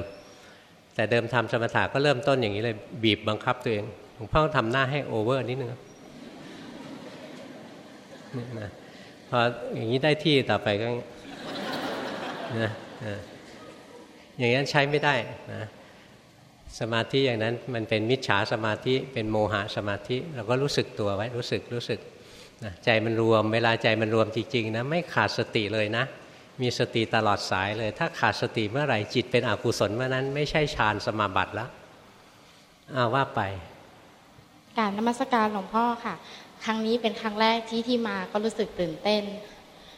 แต่เดิมทำสมถะก็เริ่มต้นอย่างนี้เลยบีบบังคับตัวเองหลวงพ่อทำหน้าให้ over นิดนึงนี่นะพออย่างนี้ได้ที่ต่อไปก็นะอย่างนั้นใช้ไม่ได้นะสมาธิอย่างนั้นมันเป็นมิจฉาสมาธิเป็นโมหะสมาธิ เราก็รู้สึกตัวไว้รู้สึกรู้สึก นะใจมันรวม เวลาใจมันรวมจริงๆนะไม่ขาดสติเลยนะ มีสติตลอดสายเลย ถ้าขาดสติเมื่อไหร่จิตเป็นอกุศลเมื่อนั้นไม่ใช่ฌานสมาบัติแล้วอาว่าไปการนมัสการหลวงพ่อค่ะ ครั้งนี้เป็นครั้งแรกที่ที่มาก็รู้สึกตื่นเต้น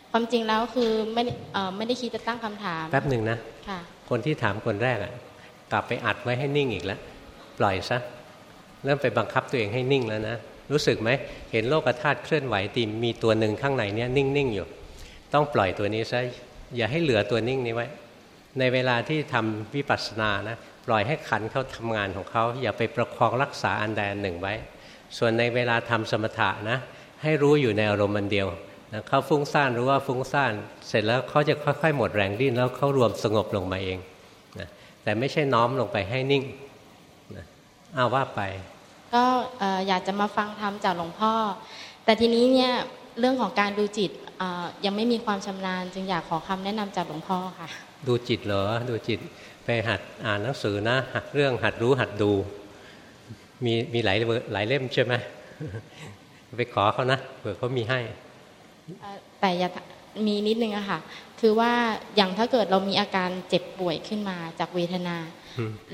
พความจริงแล้วคือไม่เอ่อไม่ได้คิดจะตั้งคำถาม แป๊บหนึ่งนะค่ะ คนที่ถามคนแรกอะกลับไปอัดไว้ให้นิ่งอีกแล้ว ปล่อยซะเริ่มไปบังคับตัวเองให้นิ่งแล้วนะ รู้สึกไหมเห็นโลกธาตุเคลื่อนไหวตีมีตัวหนึ่งข้างในเนี้ยนิ่งๆอยู่ ต้องปล่อยตัวนี้ซะอย่าให้เหลือตัวนิ่งนี้ไว้ ในเวลาที่ทำวิปัสสนานะปล่อยให้ขันเขาทำงานของเขาอย่าไปประคองรักษาอันใดอันหนึ่งไว้ ส่วนในเวลาทำสมถะนะให้รู้อยู่ในอารมณ์มันเดียวนะเขาฟุ้งซ่านรู้ว่าฟุ้งซ่าน เสร็จแล้วเขาจะค่อยๆ หมดแรงดิ้นแล้วเขารวมสงบลงมาเองนะแต่ไม่ใช่น้อมลงไปให้นิ่งนะอ้าวว่าไป ก็เอ่ออยากจะมาฟังธรรมจากหลวงพ่อ แต่ทีนี้เนี่ยเรื่องของการดูจิตเอ่อยังไม่มีความชำนาญ จึงอยากขอคำแนะนำจากหลวงพ่อค่ะ ดูจิตเหรอดูจิตไปหัดอ่านหนังสือนะหัดเรื่องหัดรู้หัดดู มีมีหลายเวอร์หลายเล่มใช่ไหมไปขอเขานะเผื่อเขามีให้เอ่อแต่อยากมีนิดนึงอะค่ะ คือว่าอย่างถ้าเกิดเรามีอาการเจ็บป่วยขึ้นมาจากเวทนาอืม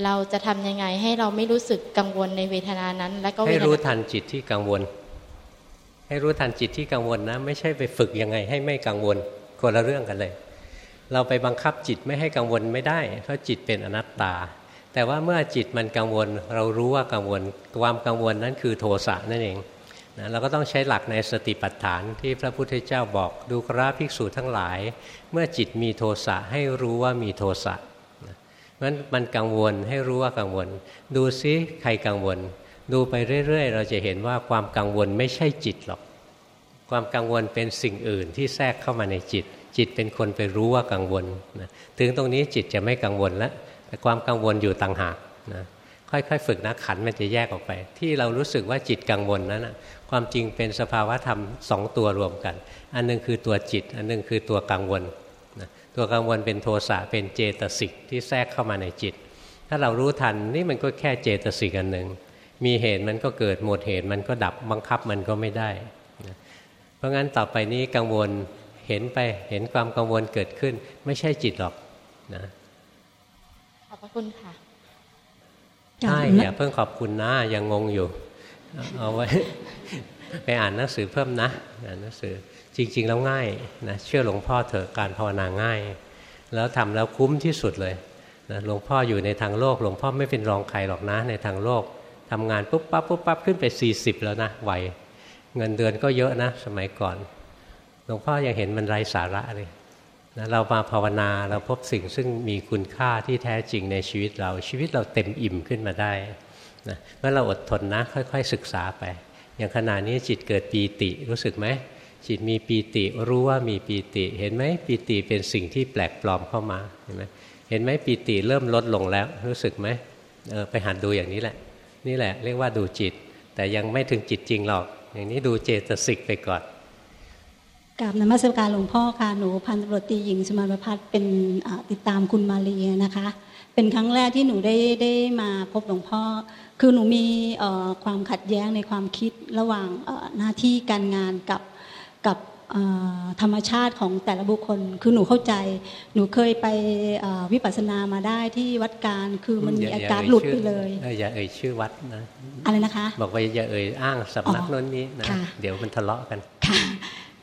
เราจะทำยังไงให้เราไม่รู้สึกกังวลในเวทนานั้น และก็เวให้ทรู้นาทันจิตที่กังวล ให้รู้ทันจิตที่กังวลนะ ไม่ใช่ไปฝึกยังไงให้ไม่กังวลคนละเรื่องกันเลย เราไปบังคับจิตไม่ให้กังวลไม่ได้ เพราะจิตเป็นอนัตตา แต่ว่าเมื่อจิตมันกังวล เรารู้ว่ากังวล ความกังวลนั้นคือโทสะนั่นเองนะเราก็ต้องใช้หลักในสติปัฏฐานที่พระพุทธเจ้าบอกดูกราภิกษุทั้งหลาย เมื่อจิตมีโทสะให้รู้ว่ามีโทสะ งั้นมันกังวลให้รู้ว่ากังวล ดูซิใครกังวล ดูไปเรื่อย ๆ เราจะเห็นว่าความกังวลไม่ใช่จิตหรอก ความกังวลเป็นสิ่งอื่นที่แทรกเข้ามาในจิต จิตเป็นคนไปรู้ว่ากังวลนะถึงตรงนี้จิตจะไม่กังวลแล้วแต่ความกังวลอยู่ต่างหากนะค่อยๆ ฝึกนะขันมันจะแยกออกไป ที่เรารู้สึกว่าจิตกังวลนั้นนะความจริงเป็นสภาวะธรรมสองตัวรวมกัน อันหนึงคือตัวจิต อันหนึงคือตัวกังวล ตัวกังวลเป็นโทสะเป็นเจตสิกที่แทรกเข้ามาในจิต ถ้าเรารู้ทันนี่มันก็แค่เจตสิกอันหนึ่งมีเหตุมันก็เกิดหมดเหตุมันก็ดับบังคับมันก็ไม่ได้นะเพราะงั้นต่อไปนี้กังวลเห็นไปเห็นความกังวลเกิดขึ้น ไม่ใช่จิตหรอกนะขอบพระคุณค่ะใช่อย่าเพิ่งขอบคุณนะยังงงอยู่ เอาเอาไว้ ไปอ่านหนังสือเพิ่มนะอ่านหนังสือจ ริง ๆ แล้วง่ายนะเชื่อหลวงพ่อเถอะการภาวนาง่าย แล้วทำแล้วคุ้มที่สุดเลยนะหลวงพ่ออยู่ในทางโลก หลวงพ่อไม่เป็นรองใครหรอกนะ ในทางโลกทำงานปุ๊บปั๊บปุ๊บปั๊บขึ้นไป 40 แล้วนะไหวเงินเดือนก็เยอะนะ สมัยก่อน หลวงพ่อยังเห็นมันไร้สาระเลยนะเรามาภาวนาเราพบสิ่งซึ่งมีคุณค่าที่แท้จริงในชีวิตเราชีวิตเราเต็มอิ่มขึ้นมาได้นะเมื่อเราอดทนนะ ค่อย ๆ ศึกษาไป อย่างขณะนี้จิตเกิดปีติรู้สึกไหม จิตมีปีติรู้ว่ามีปีติ เห็นไหมปีติเป็นสิ่งที่แปลกปลอมเข้ามาเห็นไหมเห็นไหมปีติเริ่มลดลงแล้ว รู้สึกไหมเออไปหัดดูอย่างนี้แหละ นี่แหละเรียกว่าดูจิต แต่ยังไม่ถึงจิตจริงหรอก อย่างนี้ดูเจตสิกไปก่อนกราบนมัสการหลวงพ่อค่ะหนูพันตำรวจตีหญิงสมานพัฒน์เป็นติดตามคุณมาลีนะคะ เป็นครั้งแรกที่หนูได้ได้มาพบหลวงพ่อ คือหนูมีความขัดแย้งในความคิดระหว่างหน้าที่การงานกับ กับเอ่อธรรมชาติของแต่ละบุคคล คือหนูเข้าใจ หนูเคยไปเอ่อวิปัสสนามาได้ที่วัดการ คือมันมีย่อาการย่หลุดชื่ไปเลยอออย่าเอ่ยชื่อวัดนะ อะไรนะคะ บอกว่าอย่าเอ่ยอ้างสำนักอ๋อโน้นนี้นะค่ะเดี๋ยวมันทะเลาะกัน ค่ะ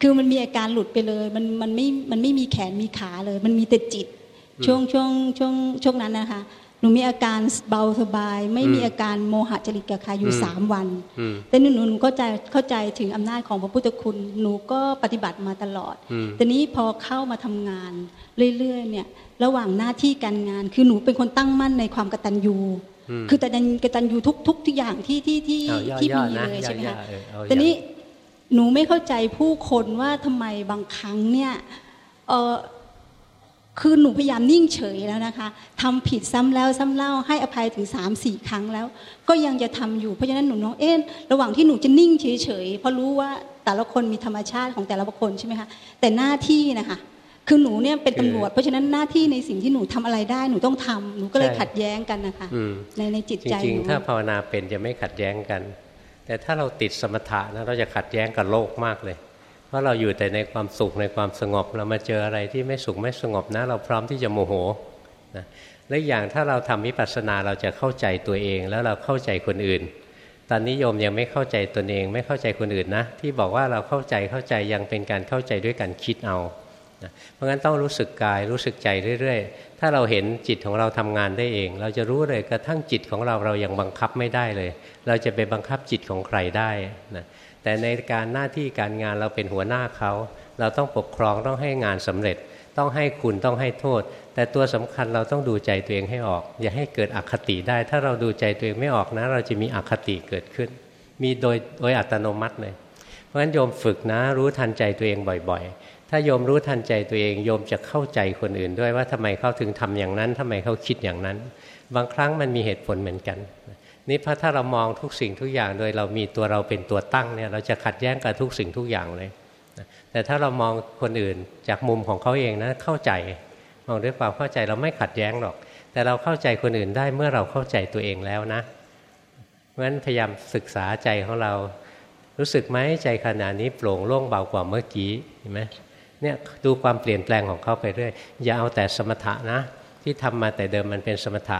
คือมันมีอาการหลุดไปเลย มันมันไม่ มันไม่มีแขนมีขาเลย มันมีแต่จิตอืมช่วงช่วงช่วงช่วงนั้นนะคะ หนูมีอาการเบาสบาย ไม่มีอืมอาการโมหะจริตกับใครอยู่อืมสามวันอืมแต่หนูหนูหนูเข้าใจเข้าใจถึงอำนาจของพระพุทธคุณหนูก็ปฏิบัติมาตลอดอืมแต่นี้พอเข้ามาทำงานเรื่อยๆเนี่ยระหว่างหน้าที่การงาน คือหนูเป็นคนตั้งมั่นในความกตัญญูอืมคือแต่กตัญญูทุกทุกทุกอย่างที่ที่ที่เอาย่อที่ย่อมีนะเลยย่อใช่ไหมย่อคะเออเอาแต่นี้ย่อหนูไม่เข้าใจผู้คนว่าทำไมบางครั้งเนี่ยเออ คือหนูพยายามนิ่งเฉยแล้วนะคะทำผิดซ้ำแล้วซ้ำเล่าให้อภัยถึง3ามสี่ครั้งแล้ว ก็ยังจะทำอยู่เพราะฉะนั้นหนูน้องเอ๊ะระหว่างที่หนูจะนิ่งเฉยๆเพราะรู้ว่าแต่ละคนมีธรรมชาติของแต่ละบุคคลใช่ไหมคะแต่หน้าที่นะคะคือหนูเนี่ยเป็นตำรวจเพราะฉะนั้นหน้าที่ในสิ่งที่หนูทำอะไรได้หนูต้องทำหนูก็เลยใช่ขัดแย้งกันนะคะอืมในในจิตจใจริงหนูๆถ้าภาวนาเป็นจะไม่ขัดแย้งกัน แต่ถ้าเราติดสมถะนะเราจะขัดแย้งกับโลกมากเลย เพราะเราอยู่แต่ในความสุขในความสงบ เรามาเจออะไรที่ไม่สุขไม่สงบนะ เราพร้อมที่จะโมโหนะและอีกอย่างถ้าเราทำวิปัสสนาเราจะเข้าใจตัวเอง แล้วเราเข้าใจคนอื่น ตอนนี้โยมยังไม่เข้าใจตนเอง ไม่เข้าใจคนอื่นนะ ที่บอกว่าเราเข้าใจเข้าใจยังเป็นการเข้าใจด้วยการคิดเอานะเพราะงั้นต้องรู้สึกกายรู้สึกใจเรื่อย ๆ ถ้าเราเห็นจิตของเราทำงานได้เอง เราจะรู้เลยกระทั่งจิตของเราเรายังบังคับไม่ได้เลย เราจะไปบังคับจิตของใครได้นะ แต่ในการหน้าที่การงานเราเป็นหัวหน้าเขา เราต้องปกครองต้องให้งานสำเร็จ ต้องให้คุณต้องให้โทษ แต่ตัวสำคัญเราต้องดูใจตัวเองให้ออก อย่าให้เกิดอคติได้ ถ้าเราดูใจตัวเองไม่ออกนะ เราจะมีอคติเกิดขึ้น มีโดยโดยอัตโนมัติเลย เพราะฉะนั้นโยมฝึกนะ รู้ทันใจตัวเองบ่อยๆ ถ้าโยมรู้ทันใจตัวเองโยมจะเข้าใจคนอื่นด้วยว่าทำไมเขาถึงทำอย่างนั้นทำไมเขาคิดอย่างนั้น บางครั้งมันมีเหตุผลเหมือนกัน นี่พระถ้าเรามองทุกสิ่งทุกอย่างโดยเรามีตัวเราเป็นตัวตั้งเนี่ยเราจะขัดแย้งกับทุกสิ่งทุกอย่างเลยแต่ถ้าเรามองคนอื่นจากมุมของเขาเองนะเข้าใจมองด้วยความเข้าใจเราไม่ขัดแย้งหรอก แต่เราเข้าใจคนอื่นได้เมื่อเราเข้าใจตัวเองแล้วนะเพราะฉะนั้นพยายามศึกษาใจของเรารู้สึกไหมใจขณะนี้โปร่งโล่งเบากว่าเมื่อกี้เห็นไหมเนี่ยดูความเปลี่ยนแปลงของเขาไปเรื่อยอย่าเอาแต่สมถะนะ ที่ทำมาแต่เดิมมันเป็นสมถะ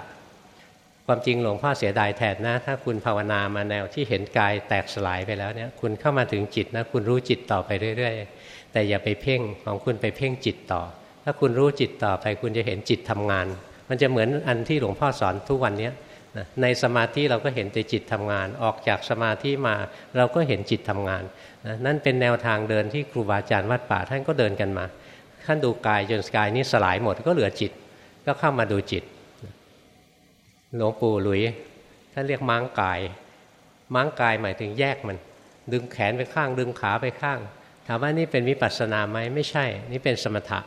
ความจริงหลวงพ่อเสียดายแทนนะ ถ้าคุณภาวนามาแนวที่เห็นกายแตกสลายไปแล้วเนี่ยคุณเข้ามาถึงจิตนะ คุณรู้จิตต่อไปเรื่อย ๆ แต่อย่าไปเพ่งของคุณไปเพ่งจิตต่อ ถ้าคุณรู้จิตต่อไป คุณจะเห็นจิตทำงาน มันจะเหมือนอันที่หลวงพ่อสอนทุกวันเนี้ยในสมาธิเราก็เห็นแต่จิตทำงาน ออกจากสมาธิมาเราก็เห็นจิตทำงานนั่นเป็นแนวทางเดินที่ครูบาอาจารย์วัดป่าท่านก็เดินกันมาท่านดูกายจนกายนี้สลายหมดก็เหลือจิต ก็เข้ามาดูจิต หลวงปู่หลุยท่านเรียกม้างกาย ม้างกายหมายถึงแยกมัน ดึงแขนไปข้าง ดึงขาไปข้าง ถามว่านี่เป็นวิปัสสนาไหมไม่ใช่ นี่เป็นสมถะ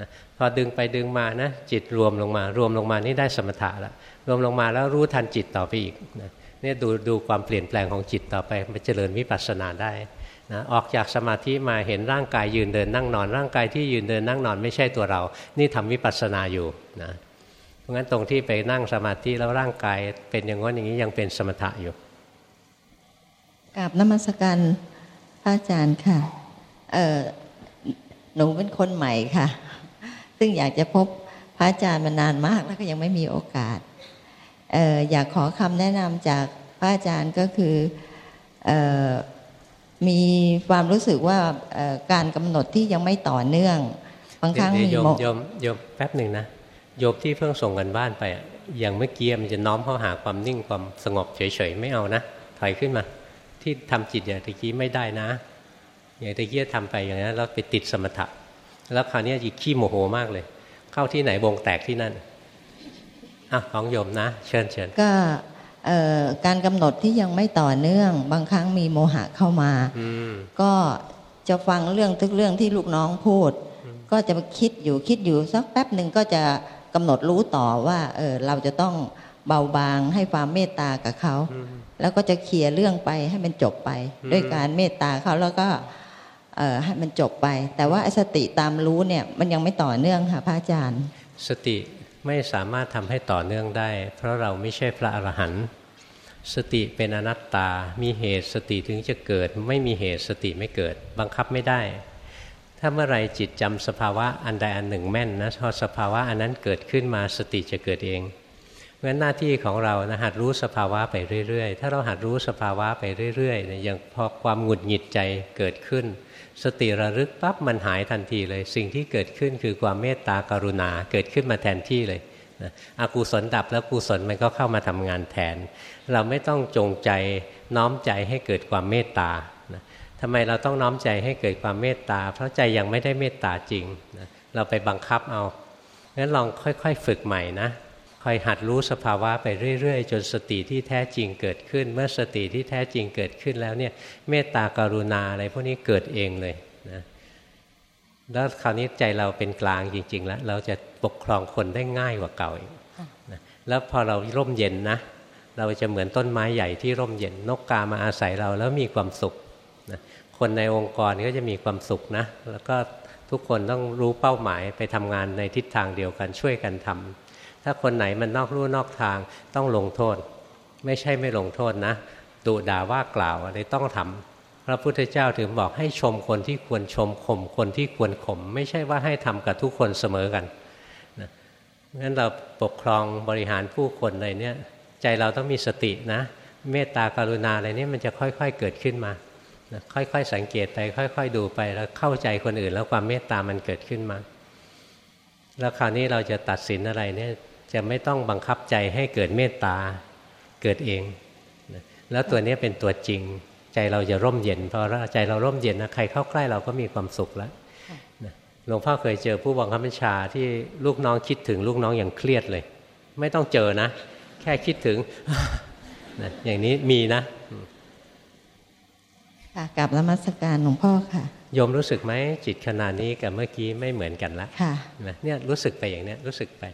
นะพอดึงไปดึงมานะจิตรวมลงมา รวมลงมานี่ได้สมถะแล้วรวมลงมาแล้วรู้ทันจิตต่อไปอีกนะนี่ดูดูความเปลี่ยนแปลงของจิตต่อไปมันเจริญวิปัสสนาได้นะออกจากสมาธิมาเห็นร่างกายยืนเดินนั่งนอน ร่างกายที่ยืนเดินนั่งนอนไม่ใช่ตัวเรา นี่ทำวิปัสสนาอยู่นะ ราะงั้นตรงที่ไปนั่งสมาธิแล้วร่างกายเป็นอย่างนั้นอย่างนี้ยังเป็นสมถะอยู่กราบนมัสการพระอาจารย์ค่ะเออหนูเป็นคนใหม่ค่ะ ซึ่งอยากจะพบพระอาจารย์มานานมากแล้วก็ยังไม่มีโอกาสเอออยากขอคำแนะนำจากพระอาจารย์ก็คือออมีความรู้สึกว่าการกำหนดที่ยังไม่ต่อเนื่อง บางครั้งมีโยมโยมแป๊บหนึ่งนะ โยบที่เพิ่งส่งกันบ้านไป อย่างเมื่อกี้มันจะน้อมเข้าหาความนิ่งความสงบเฉยๆไม่เอานะถอยขึ้นมา ที่ทำจิตอย่างตะกี้ไม่ได้นะ อย่างตะกี้ทำไปอย่างนั้นแล้วไปติดสมถะ แล้วคราวนี้จีขี้โมโหมากเลย เข้าที่ไหนวงแตกที่นั่นอะของโยมนะ เชิญเชิญก็การกำหนดที่ยังไม่ต่อเนื่อง บางครั้งมีโมหะเข้ามาก็จะฟังเรื่องทุกเรื่องที่ลูกน้องพูด ก็จะคิดอยู่คิดอยู่สักแป๊บหนึ่งก็จะ กำหนดรู้ต่อว่าเออเราจะต้องเบาบางให้ความเมตตากับเขา แล้วก็จะเคลียร์เรื่องไปให้มันจบไป ด้วยการเมตตาเขาแล้วก็เออให้มันจบไป แต่ว่าสติตามรู้เนี่ยมันยังไม่ต่อเนื่องค่ะพระอาจารย์ สติไม่สามารถทำให้ต่อเนื่องได้ เพราะเราไม่ใช่พระอรหันต์สติเป็นอนัตตา มีเหตุสติถึงจะเกิด ไม่มีเหตุสติไม่เกิด บังคับไม่ได้ ถ้าเมื่อไรจิตจำสภาวะอันใดอันหนึ่งแม่นนะพอสภาวะอันนั้นเกิดขึ้นมาสติจะเกิดเองเพราะฉะนั้นหน้าที่ของเรานะหัดรู้สภาวะไปเรื่อยๆ ถ้าเราหัดรู้สภาวะไปเรื่อยๆเนี่ยอย่างพอความหงุดหงิดใจเกิดขึ้น สติระลึกปั๊บมันหายทันทีเลย สิ่งที่เกิดขึ้นคือความเมตตากรุณาเกิดขึ้นมาแทนที่เลยนะอกุศลดับแล้วกุศลมันก็เข้ามาทำงานแทน เราไม่ต้องจงใจน้อมใจให้เกิดความเมตตา ทำไมเราต้องน้อมใจให้เกิดความเมตตา เพราะใจยังไม่ได้เมตตาจริงนะเราไปบังคับเอา งั้นลองค่อยๆ ฝึกใหม่นะ คอยหัดรู้สภาวะไปเรื่อยๆ จนสติที่แท้จริงเกิดขึ้น เมื่อสติที่แท้จริงเกิดขึ้นแล้วเนี่ย เมตตากรุณาอะไรพวกนี้เกิดเองเลยนะแล้วคราวนี้ใจเราเป็นกลางจริง ๆ แล้ว เราจะปกครองคนได้ง่ายกว่าเก่าอีกนะแล้วพอเราร่มเย็นนะ เราจะเหมือนต้นไม้ใหญ่ที่ร่มเย็น นกกามาอาศัยเราแล้วมีความสุข คนในองค์กรก็จะมีความสุขนะ แล้วก็ทุกคนต้องรู้เป้าหมายไปทำงานในทิศทางเดียวกันช่วยกันทำถ้าคนไหนมันนอกรู้นอกทางต้องลงโทษ ไม่ใช่ไม่ลงโทษนะดุด่าว่ากล่าวอะไรต้องทำพระพุทธเจ้าถึงบอกให้ชมคนที่ควรชมข่มคนที่ควรข่มไม่ใช่ว่าให้ทำกับทุกคนเสมอกันนะงั้นเราปกครองบริหารผู้คนอะไรเนี่ยใจเราต้องมีสตินะ เมตตากรุณาอะไรนี่มันจะค่อย ๆเกิดขึ้นมา ค่อยๆสังเกตไป ค่อย ๆ ดูไปแล้วเข้าใจคนอื่น แล้วความเมตตามันเกิดขึ้นมา แล้วคราวนี้เราจะตัดสินอะไรเนี่ยจะไม่ต้องบังคับใจให้เกิดเมตตาเกิดเอง แล้วตัวนี้เป็นตัวจริง ใจเราจะร่มเย็นพอใจเราร่มเย็นนะใครเข้าใกล้เราก็มีความสุขแล้วหลวงพ่อเคยเจอผู้บังคับบัญชาที่ลูกน้องคิดถึงลูกน้องอย่างเครียดเลย ไม่ต้องเจอนะ แค่คิดถึงอย่างนี้มีนะ ค่ะกับละมัสการหลวงพ่อค่ะโยมรู้สึกไหมจิตขนาดนี้กับเมื่อกี้ไม่เหมือนกันละค่ะเนี่ยรู้สึกไปอย่างเนี้ยรู้สึกไป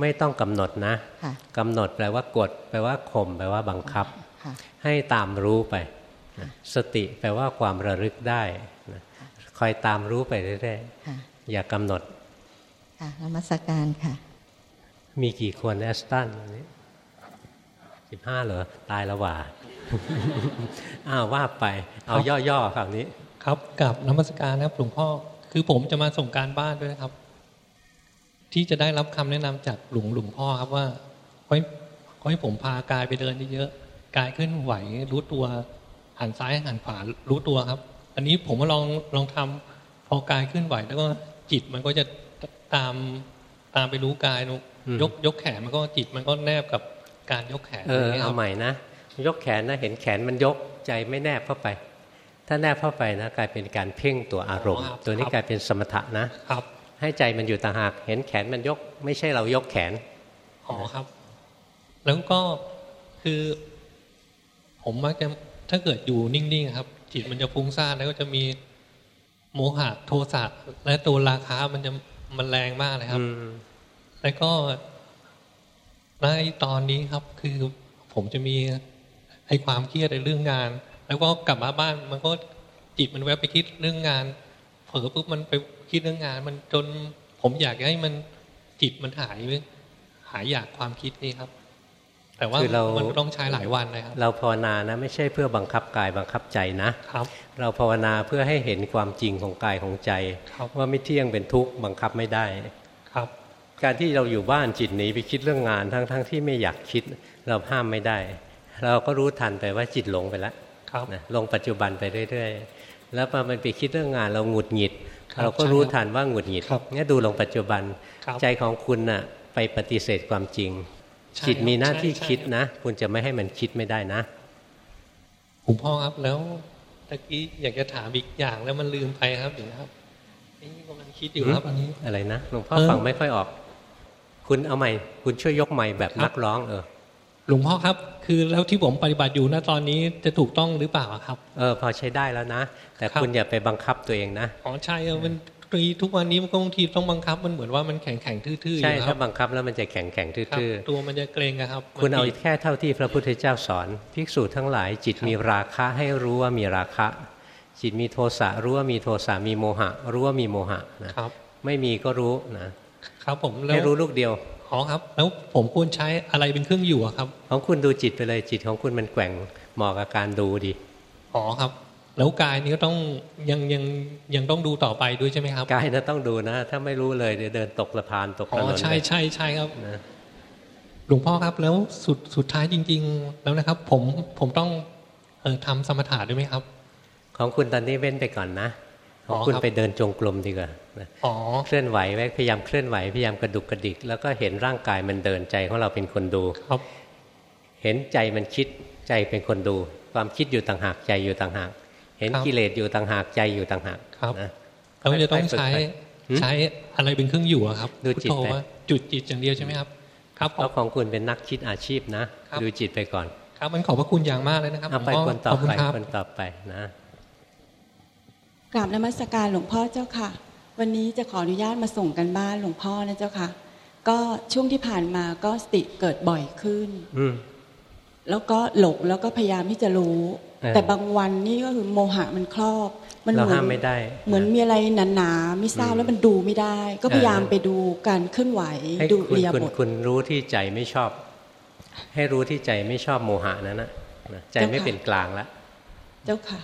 ไม่ต้องกำหนดนะกำหนดแปลว่ากด แปลว่าข่มแปลว่าบังคับ ให้ตามรู้ไป สติแปลว่าความระลึกได้คอยตามรู้ไปเรื่อยๆอย่ากำหนดค่ะนมัสการค่ะ มีกี่คนแอสตันนี้สิบห้าเหรอตายแล้วว่า อ้าวว่าไป เอาย่อๆคราวนี้ ครับกับนมัสการนะครับหลวงพ่อคือผมจะมาส่งการบ้านด้วยนะครับ ที่จะได้รับคำแนะนำจากหลวงหลวงพ่อครับว่าขอให้ขอให้ผมพากายไปเดินเยอะๆกายเคลื่อนไหวรู้ตัวหันซ้ายหันขวารู้ตัวครับ อันนี้ผมมาลองลองทำพอกายเคลื่อนไหว แล้วก็จิตมันก็จะตามตามไปรู้กายยกยกแขนมันก็จิตมันก็แนบกับการยกแขนเออเอาใหม่นะ ยกแขนนะเห็นแขนมันยกใจไม่แนบเข้าไป ถ้าแนบเข้าไปนะกลายเป็นการเพ่งตัวอารมณ์ ตัวนี้กลายเป็นสมถะนะครับ ให้ใจมันอยู่ต่างหากเห็นแขนมันยก ไม่ใช่เรายกแขนอ๋อครับ แล้วก็คือ ผมมักจะถ้าเกิดอยู่นิ่งๆครับ จิตมันจะฟุ้งซ่านแล้วก็จะมีโมหะโทสะและตัวราคามันจะมันแรงมากเลยครับ แล้วก็ในตอนนี้ครับคือผมจะมี ไอ้ความเครียดในเรื่องงาน แล้วก็กลับมาบ้านมันก็จิตมันแวบไปคิดเรื่องงาน เผลอปุ๊บมันไปคิดเรื่องงาน มันจนผมอยากให้มันจิตมันหายหายอยากความคิดนี่ครับ แต่ว่าเรามันต้องใช้หลายวันนะครับเราภาวนานะไม่ใช่เพื่อบังคับกายบังคับใจนะครับ เราภาวนาเพื่อให้เห็นความจริงของกายของใจ ว่าไม่เที่ยงเป็นทุกข์บังคับไม่ได้ครับ การที่เราอยู่บ้านจิตหนีไปคิดเรื่องงานทั้งๆทที่ไม่อยากคิด เราห้ามไม่ได้ เราก็รู้ทันไปว่าจิตหลงไปแล้วนะลงปัจจุบันไปเรื่อย ๆ แล้วพอมันไปคิดเรื่องงานเราหงุดหงิด เราก็รู้ทันว่าหงุดหงิดนี่ดูลงปัจจุบันใจของคุณน่ะไปปฏิเสธความจริง จิตมีหน้าที่คิดนะ คุณจะไม่ให้มันคิดไม่ได้นะหลวงพ่อครับแล้วตะกี้อยากจะถามอีกอย่างแล้วมันลืมไปครับถึงครับนี่กำลังคิดอยู่ครับอันนี้อะไรนะหลวงพ่อฟังไม่ค่อยออก คุณเอาใหม่ คุณช่วยยกใหม่แบบนักร้องเออ หลวงพ่อครับ คือแล้วที่ผมปฏิบัติอยู่ณตอนนี้จะถูกต้องหรือเปล่าครับเออพอใช้ได้แล้วนะ แต่คุณอย่าไปบังคับตัวเองนะอ๋อใช่เออมันตีทุกวันนี้มันก็บางทีต้องบังคับมันเหมือนว่ามันแข็งแข็งทื่อๆใช่ถ้าบังคับแล้วมันจะแข็งแข็งทื่อๆตัวมันจะเกรงครับ คุณเอาแค่เท่าที่พระพุทธเจ้าสอนภิกษุทั้งหลายจิตมีราคะให้รู้ว่ามีราคะ จิตมีโทสะรู้ว่ามีโทสะมีโมหะ รู้ว่ามีโมหะนะครับไม่มีก็รู้นะครับผมให้รู้ลูกเดียว อ๋อครับ แล้วผมควรใช้อะไรเป็นเครื่องอยู่ครับ ของคุณดูจิตไปเลยจิตของคุณมันแกว่งเหมาะกับการดูดีอ๋อครับ แล้วกายนี้ก็ต้องยังยังยังต้องดูต่อไปด้วยใช่ไหมครับกายนะต้องดูนะ ถ้าไม่รู้เลยเดี๋ยวเดินตกสะพานตกถนนอ๋อใช่ใช่ใช่ครับนะหลวงพ่อครับแล้วสุดสุดท้ายจริง ๆ แล้วนะครับ ผมผมต้องเออทำสมถะด้วยไหมครับ ของคุณตอนนี้เว้นไปก่อนนะของคุณไปเดินจงกรมดีกว่า เคลื่อนไหวไว้พยายามเคลื่อนไหวพยายามกระดุกกระดิก แล้วก็เห็นร่างกายมันเดินใจของเราเป็นคนดูครับเห็นใจมันคิดใจเป็นคนดู ความคิดอยู่ต่างหากใจอยู่ต่างหาก เห็นกิเลสอยู่ต่างหากใจอยู่ต่างหากครับเราจะต้องใช้ใช้อะไรเป็นเครื่องอยู่ครับดูจิตไปจุดจิตอย่างเดียวใช่ไหมครับ ครับเพราะของคุณเป็นนักคิดอาชีพนะ ดูจิตไปก่อน ครับมันขอบพระคุณอย่างมากเลยนะครับเอาไปคนต่อไปคนต่อไปนะกราบนมัสการหลวงพ่อเจ้าค่ะ วันนี้จะขออนุญาตมาส่งกันบ้านหลวงพ่อนะเจ้าค่ะ ก็ช่วงที่ผ่านมาก็สติเกิดบ่อยขึ้นแล้วก็หลงแล้วก็พยายามที่จะรู้ แต่บางวันนี่ก็คือโมหะมันครอบ มันเหมือนไม่ได้ เหมือนมีอะไรหนาๆไม่ทราบแล้วมันดูไม่ได้ ก็พยายามไปดูการเคลื่อนไหวดูเรียบทคุณรู้ที่ใจไม่ชอบ ให้รู้ที่ใจไม่ชอบโมหะนั้นนะใจไม่เป็นกลางแล้วเจ้าค่ะ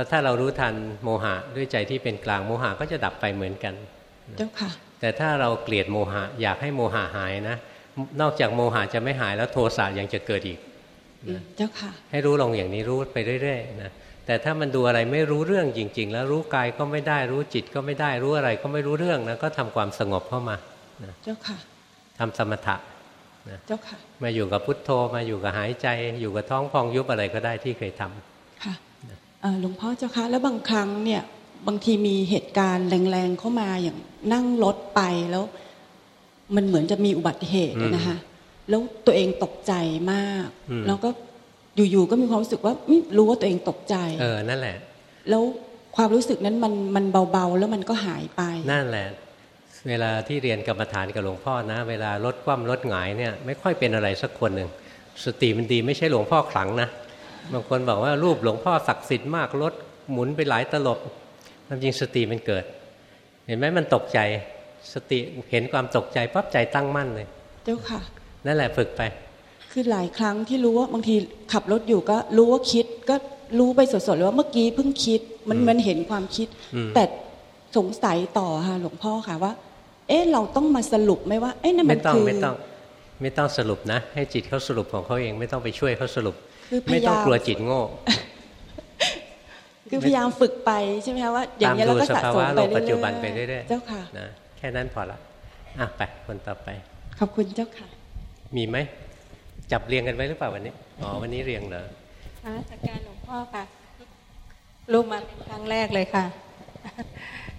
ถ้าถ้าเรารู้ทันโมหะด้วยใจที่เป็นกลางโมหะก็จะดับไปเหมือนกัน เจ้าค่ะ แต่ถ้าเราเกลียดโมหะอยากให้โมหะหายนะ นอกจากโมหะจะไม่หายแล้วโทสะยังจะเกิดอีกเจ้าค่ะ ให้รู้ลงอย่างนี้รู้ไปเรื่อยๆนะแต่ถ้ามันดูอะไรไม่รู้เรื่องจริง ๆ แล้วรู้กายก็ไม่ได้รู้จิตก็ไม่ได้รู้อะไรก็ไม่รู้เรื่องนะก็ทำความสงบเข้ามาเจ้าค่ะทำสมถะนะเจ้าค่ะ มาอยู่กับพุทโธมาอยู่กับหายใจ อยู่กับท้องพองยุบอะไรก็ได้ที่เคยทำค่ะ หลวงพ่อเจ้าค่ะแล้วบางครั้งเนี่ยบางทีมีเหตุการณ์แรงๆเข้ามาอย่างนั่งรถไปแล้ว มันเหมือนจะมีอุบัติเหตุนะคะแล้วตัวเองตกใจมาก แล้วก็อยู่ๆก็มีความรู้สึกว่าไม่รู้ว่าตัวเองตกใจ เออนั่นแหละ แล้วความรู้สึกนั้นมันมันเบาๆ แล้วมันก็หายไป นั่นแหละ เวลาที่เรียนกรรมฐานกับหลวงพ่อนะ เวลาลดคว่ำลดหงายเนี่ย ไม่ค่อยเป็นอะไรสักคนหนึ่งสติมันดีไม่ใช่หลวงพ่อขลังนะ บางคนบอกว่ารูปหลวงพ่อศักดิ์สิทธิ์มากลดหมุนไปหลายตลบความจริงสติมันเกิด เห็นไหมมันตกใจสติเห็นความตกใจปั๊บใจตั้งมั่นเลย เจ้าค่ะ นั่นแหละฝึกไป คือหลายครั้งที่รู้ว่าบางทีขับรถอยู่ก็รู้ว่าคิดก็รู้ไปสดๆเลยว่าเมื่อกี้เพิ่งคิดมันมันเห็นความคิด แต่สงสัยต่อค่ะหลวงพ่อค่ะว่า เอ๊ะเราต้องมาสรุปไหมว่าเอ๊ะนั่นมันคือไม่ต้องไม่ต้องสรุปนะ ให้จิตเขาสรุปของเขาเองไม่ต้องไปช่วยเขาสรุป ไม่ต้องกลัวจิตโง่ คือพยายามฝึกไปใช่ไหมคะว่า อย่างนี้เราก็สะสมไปเรื่อยๆปัจจุบันไปเรื่อยๆเจ้าค่ะนะแค่นั้นพอละอะไปคนต่อไป ขอบคุณเจ้าค่ะ มีไหมจับเรียงกันไว้หรือเปล่าวันนี้อ๋อวันนี้เรียงเหรอค่ะจากการหลวงพ่อค่ะรู้มาเป็นครั้งแรกเลยค่ะ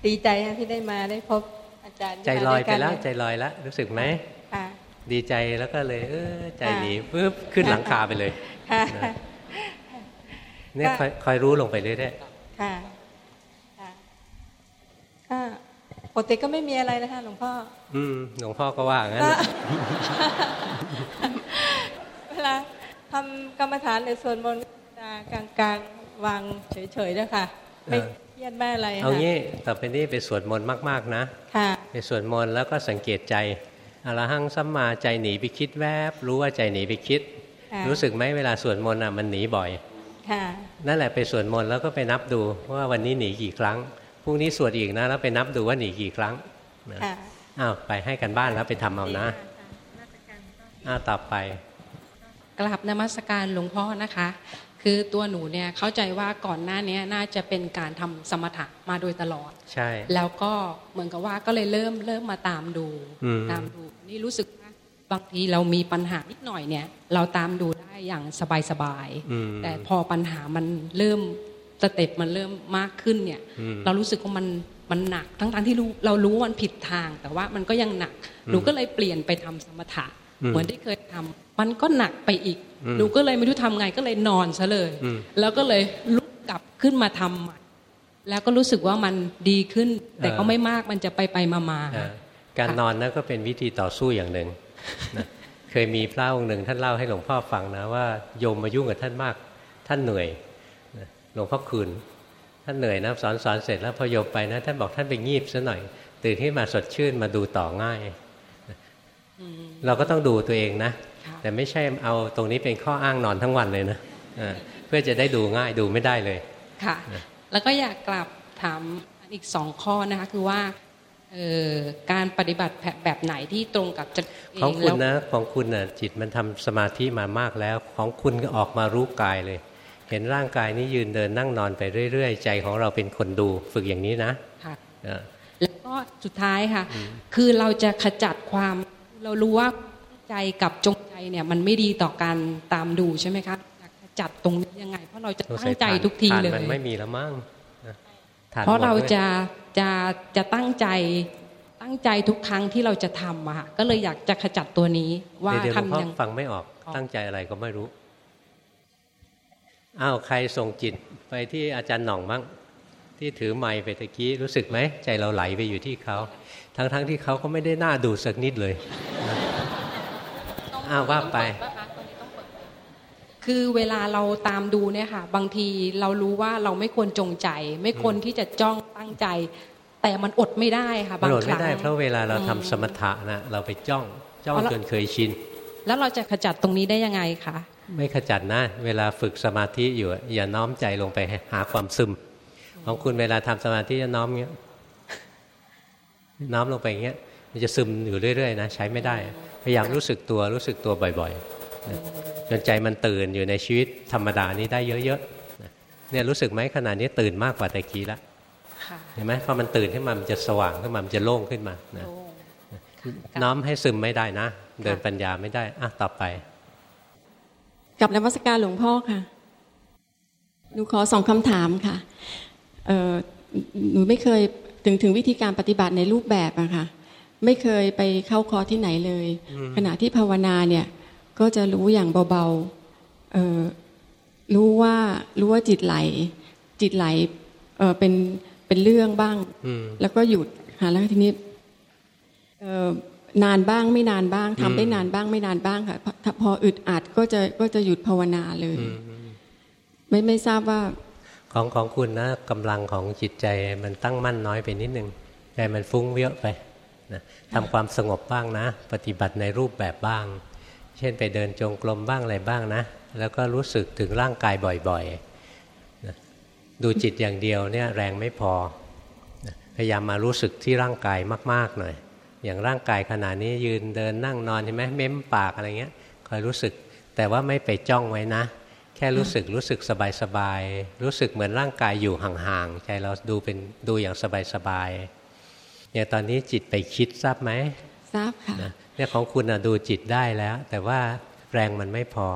ดีใจที่ได้มาได้พบอาจารย์ ใจลอยไปแล้วใจลอยแล้วรู้สึกไหมค่ะ ดีใจแล้วก็เลยเออใจหนีปึ๊บขึ้นหลังคาไปเลยค่ะเนี่ยคอยรู้ลงไปเรื่อยๆค่ะค่ะปกติก็ไม่มีอะไรนะคะหลวงพ่อ อืมหลวงพ่อก็ว่างั้นเวลาทำกรรมฐานในส่วนบนกลางกลางวางเฉยๆนะคะไม่เครียดแม่อะไรเอางี้ต่อไปนี้ไปสวดมนต์มาก ๆ นะ ค่ะ ไปสวดมนต์แล้วก็สังเกตใจ อรหังสัมมาใจหนีไปคิดแวบ รู้ว่าใจหนีไปคิด รู้สึกไหมเวลาสวดมนต์อะมันหนีบ่อยนั่นแหละไปสวดมนต์แล้วก็ไปนับดูว่าวันนี้หนีกี่ครั้งพรุ่งนี้สวดอีกนะแล้วไปนับดูว่าหนีกี่ครั้งอ้าวไปให้กันบ้านแล้วไปทำเอานะอ้าวต่อไปกราบนมัสการหลวงพ่อนะคะ คือตัวหนูเนี่ยเข้าใจว่าก่อนหน้านี้น่าจะเป็นการทำสมถะมาโดยตลอด ใช่ แล้วก็เหมือนกับว่าก็เลยเริ่มเริ่มมาตามดูตามดูนี่รู้สึกบางทีเรามีปัญหานิดหน่อยเนี่ย เราตามดูได้อย่างสบายๆแต่พอปัญหามันเริ่มสเต็ปมันเริ่มมากขึ้นเนี่ย เรารู้สึกว่ามันมันหนักทั้งๆที่รู้เรารู้ว่ามันผิดทาง แต่ว่ามันก็ยังหนักหนูก็เลยเปลี่ยนไปทำสมถะ เหมือนที่เคยทำมันก็หนักไปอีก หนูก็เลยไม่รู้ทำไงก็เลยนอนซะเลย แล้วก็เลยลุกกลับขึ้นมาทำใหม่แล้วก็รู้สึกว่ามันดีขึ้น แต่ก็ไม่มากมันจะไปไปมามาการนอนนั่นก็เป็นวิธีต่อสู้อย่างหนึ่งเคยมีพระองค์หนึ่งท่านเล่าให้หลวงพ่อฟังนะว่าโยมมายุ่งกับท่านมาก ท่านเหนื่อยหลวงพ่อคืนท่านเหนื่อยนะสอนสอนเสร็จแล้วพอโยมไปนะท่านบอกท่านไปงีบซะหน่อย ตื่นขึ้นมาสดชื่นมาดูต่อง่าย เราก็ต้องดูตัวเองนะ แต่ไม่ใช่เอาตรงนี้เป็นข้ออ้างนอนทั้งวันเลยนะเพื่อจะได้ดูง่ายดูไม่ได้เลยค่ะ แล้วก็อยากกลับถามอีกสองข้อนะคะคือว่าการปฏิบัติแบบไหนที่ตรงกับจิตของคุณนะของคุณนะจิตมันทำสมาธิมามากแล้ว ของคุณก็ออกมารู้กายเลย เห็นร่างกายนี้ยืนเดินนั่งนอนไปเรื่อยๆ ใจของเราเป็นคนดูฝึกอย่างนี้นะค่ะแล้วก็สุดท้ายค่ะ คือเราจะขจัดความเรารู้ว่าใจกับจงใจ เนี่ยมันไม่ดีต่อการตามดูใช่ไหมครับขจัดตรงนี้ยังไง เพราะเราจะตั้งใจทุกทีเลยมันไม่มีแล้วมั้งเพราะเราจะจะจะตั้งใจตั้งใจทุกครั้งที่เราจะทำอะค่ะก็เลยอยากจะขจัดตัวนี้ ว่าทำยังฟังไม่ออก ตั้งใจอะไรก็ไม่รู้อ้าวใครส่งจิตไปที่อาจารย์หน่องมั้งที่ถือไม้ไปตะกี้รู้สึกไหมใจเราไหลไปอยู่ที่เขา ทั้งๆทที่เขาก็ไม่ได้น่าดูสักนิดเลย อ้าวว่าไป คือเวลาเราตามดูเนี่ยค่ะ บางทีเรารู้ว่าเราไม่ควรจงใจ ไม่ควรที่จะจ้องตั้งใจ แต่มันอดไม่ได้ค่ะบางครั้งอดไม่ได้ เพราะเวลาเราทำสมถะนะเราไปจ้องจ้องจนเคยชินแล้วเราจะขจัดตรงนี้ได้ยังไงคะไม่ขจัดนะ เวลาฝึกสมาธิอยู่อย่าน้อมใจลงไปหาความซึม ของคุณเวลาทำสมาธิจะน้อมเงี้ยน้อมลงไปอย่างเงี้ยมันจะซึมอยู่เรื่อยๆนะใช้ไม่ได้ พยายามรู้สึกตัวรู้สึกตัวบ่อยๆจนใจมันตื่นอยู่ในชีวิตธรรมดานี้ได้เยอะๆเนี่ยรู้สึกไหมขณะนี้ตื่นมากกว่าตะกี้แล้วเห็นไหมพอมันตื่นขึ้นมามันจะสว่างขึ้นมามันจะโล่งขึ้นมานะน้อมให้ซึมไม่ได้นะ เดินปัญญาไม่ได้อะต่อไป กับนวัสการหลวงพ่อค่ะหนูขอสองคำถามค่ะเออหนูไม่เคยถึงถึงวิธีการปฏิบัติในรูปแบบอะค่ะ ไม่เคยไปเข้าคอที่ไหนเลย ขณะที่ภาวนาเนี่ยก็จะรู้อย่างเบาๆเออรู้ว่ารู้ว่าจิตไหล จิตไหลเออเป็นเป็นเรื่องบ้าง แล้วก็หยุดค่ะแล้วทีนี้เออนานบ้างไม่นานบ้างทำได้นานบ้างไม่นานบ้างค่ะพออึดอัดก็จะก็จะหยุดภาวนาเลย ไม่ไม่ทราบว่า ของของคุณนะกำลังของจิตใจมันตั้งมั่นน้อยไปนิดนึงใจมันฟุ้งเยอะไป นะทำความสงบบ้างนะ ปฏิบัติในรูปแบบบ้าง เช่นไปเดินจงกรมบ้างอะไรบ้างนะ แล้วก็รู้สึกถึงร่างกายบ่อยๆนะดูจิตอย่างเดียวเนี่ยแรงไม่พอนะพยายามมารู้สึกที่ร่างกายมากๆหน่อย อย่างร่างกายขณะนี้ยืนเดินนั่งนอนเห็นไหมเม้มปากอะไรเงี้ยคอยรู้สึกแต่ว่าไม่ไปจ้องไว้นะ แค่รู้สึกรู้สึกสบายๆรู้สึกเหมือนร่างกายอยู่ห่างๆใจเราดูเป็นดูอย่างสบายๆ อย่างตอนนี้จิตไปคิดทราบไหมทราบค่ะเนี่ยของคุณนะดูจิตได้แล้ว แต่ว่าแรงมันไม่พอ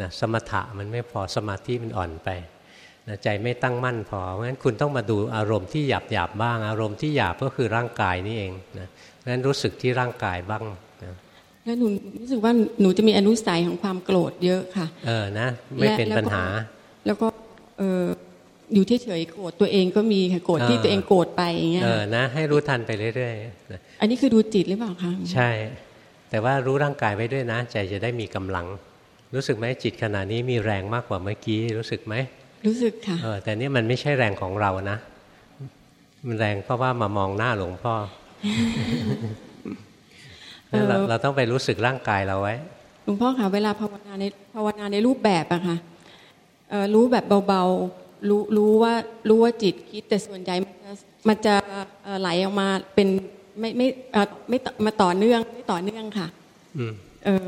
นะสมถะมันไม่พอสมาธิมันอ่อนไปนะใจไม่ตั้งมั่นพอเพราะฉะนั้นคุณต้องมาดูอารมณ์ที่หยาบหยาบบ้าง อารมณ์ที่หยาบก็คือร่างกายนี่เองนะเพราะฉะนั้นรู้สึกที่ร่างกายบ้างนะแล้วหนูรู้สึกว่าหนูจะมีอนุสัยของความโกรธเยอะค่ะ เออนะ ไม่เป็นปัญหา แล้วก็เออ อยู่เฉยๆโกรธตัวเองก็มีค่ะโกรธที่ตัวเองโกรธไปอย่างเงี้ยเออนะ ให้รู้ทันไปเรื่อยๆอันนี้คือดูจิตหรือเปล่าคะใช่ แต่ว่ารู้ร่างกายไว้ด้วยนะ ใจจะได้มีกำลัง รู้สึกไหมจิตขณะนี้มีแรงมากกว่าเมื่อกี้ รู้สึกไหมรู้สึกค่ะเออแต่นี่มันไม่ใช่แรงของเรานะ มันแรงเพราะว่ามามองหน้าหลวงพ่อเราเราต้องไปรู้สึกร่างกายเราไว้หลวงพ่อคะเวลาภาวนาในภาวนาในรูปแบบอะค่ะรู้แบบเบาๆ รู้รู้ว่ารู้ว่าจิตคิดแต่ส่วนใหญ่มันจะมันจะไหลออกมาเป็นไม่ไม่ไม่มาต่อเนื่องไม่ต่อเนื่องค่ะอืมเออ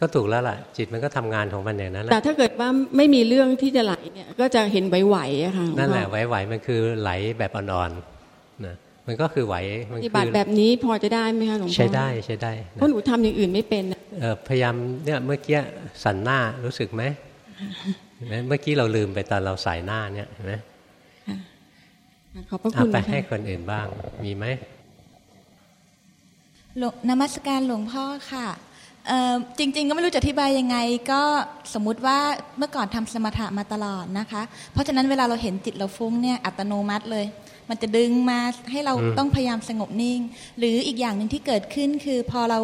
ก็ถูกแล้วล่ะ จิตมันก็ทำงานของมันอย่างนั้นแหละแต่ถ้าเกิดว่าไม่มีเรื่องที่จะไหลเนี่ยก็จะเห็นไหวๆอะค่ะนั่นแหละไหวๆมันคือไหลแบบอ่อนๆนะมันก็คือไหวปฏิบัติแบบนี้พอจะได้ไหมคะหลวงพ่อใช้ได้ใช้ได้เพราะหนูทำอย่างอื่นไม่เป็นเออพยายามเนี่ยเมื่อกี้สันหน้ารู้สึกไหม เมื่อกี้เราลืมไปตอนเราสายหน้าเนี่ยเห็นไหมขอบพระคุณไปให้คนอื่นบ้าง มีไหมนมัสการหลวงพ่อค่ะ จริง ๆ ก็ไม่รู้จะอธิบายยังไง ก็สมมุติว่าเมื่อก่อนทำสมถะมาตลอดนะคะ เพราะฉะนั้นเวลาเราเห็นจิตเราฟุ้งเนี่ยอัตโนมัติเลย มันจะดึงมาให้เราต้องพยายามสงบนิ่ง หรืออีกอย่างหนึ่งที่เกิดขึ้นคือพอเรา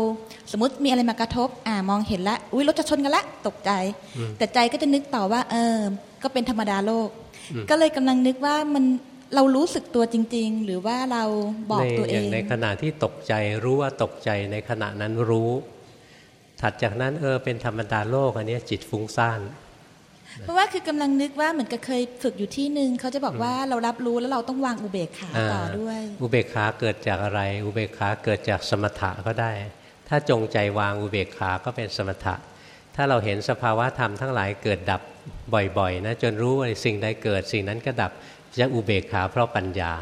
สมมติมีอะไรมากระทบอ่ามองเห็นละอุ้ยรถจะชนกันละตกใจ แต่ใจก็จะนึกต่อว่าเออก็เป็นธรรมดาโลก ก็เลยกำลังนึกว่ามันเรารู้สึกตัวจริง ๆ หรือว่าเราบอกตัวเองในขณะที่ตกใจรู้ว่าตกใจในขณะนั้นรู้ ถัดจากนั้นเออเป็นธรรมดาโลกอันนี้จิตฟุ้งซ่านเพราะว่าคือกำลังนึกว่าเหมือนกับเคยฝึกอยู่ที่หนึ่งเขาจะบอกว่าเรารับรู้แล้วเราต้องวางอุเบกขาต่อด้วย อุเบกขาเกิดจากอะไร อุเบกขาเกิดจากสมถะก็ได้ ถ้าจงใจวางอุเบกขาก็เป็นสมถะ ถ้าเราเห็นสภาวะธรรมทั้งหลายเกิดดับบ่อยๆนะจนรู้ว่าสิ่งใดเกิดสิ่งนั้นก็ดับจะอุเบกขาเพราะปัญญา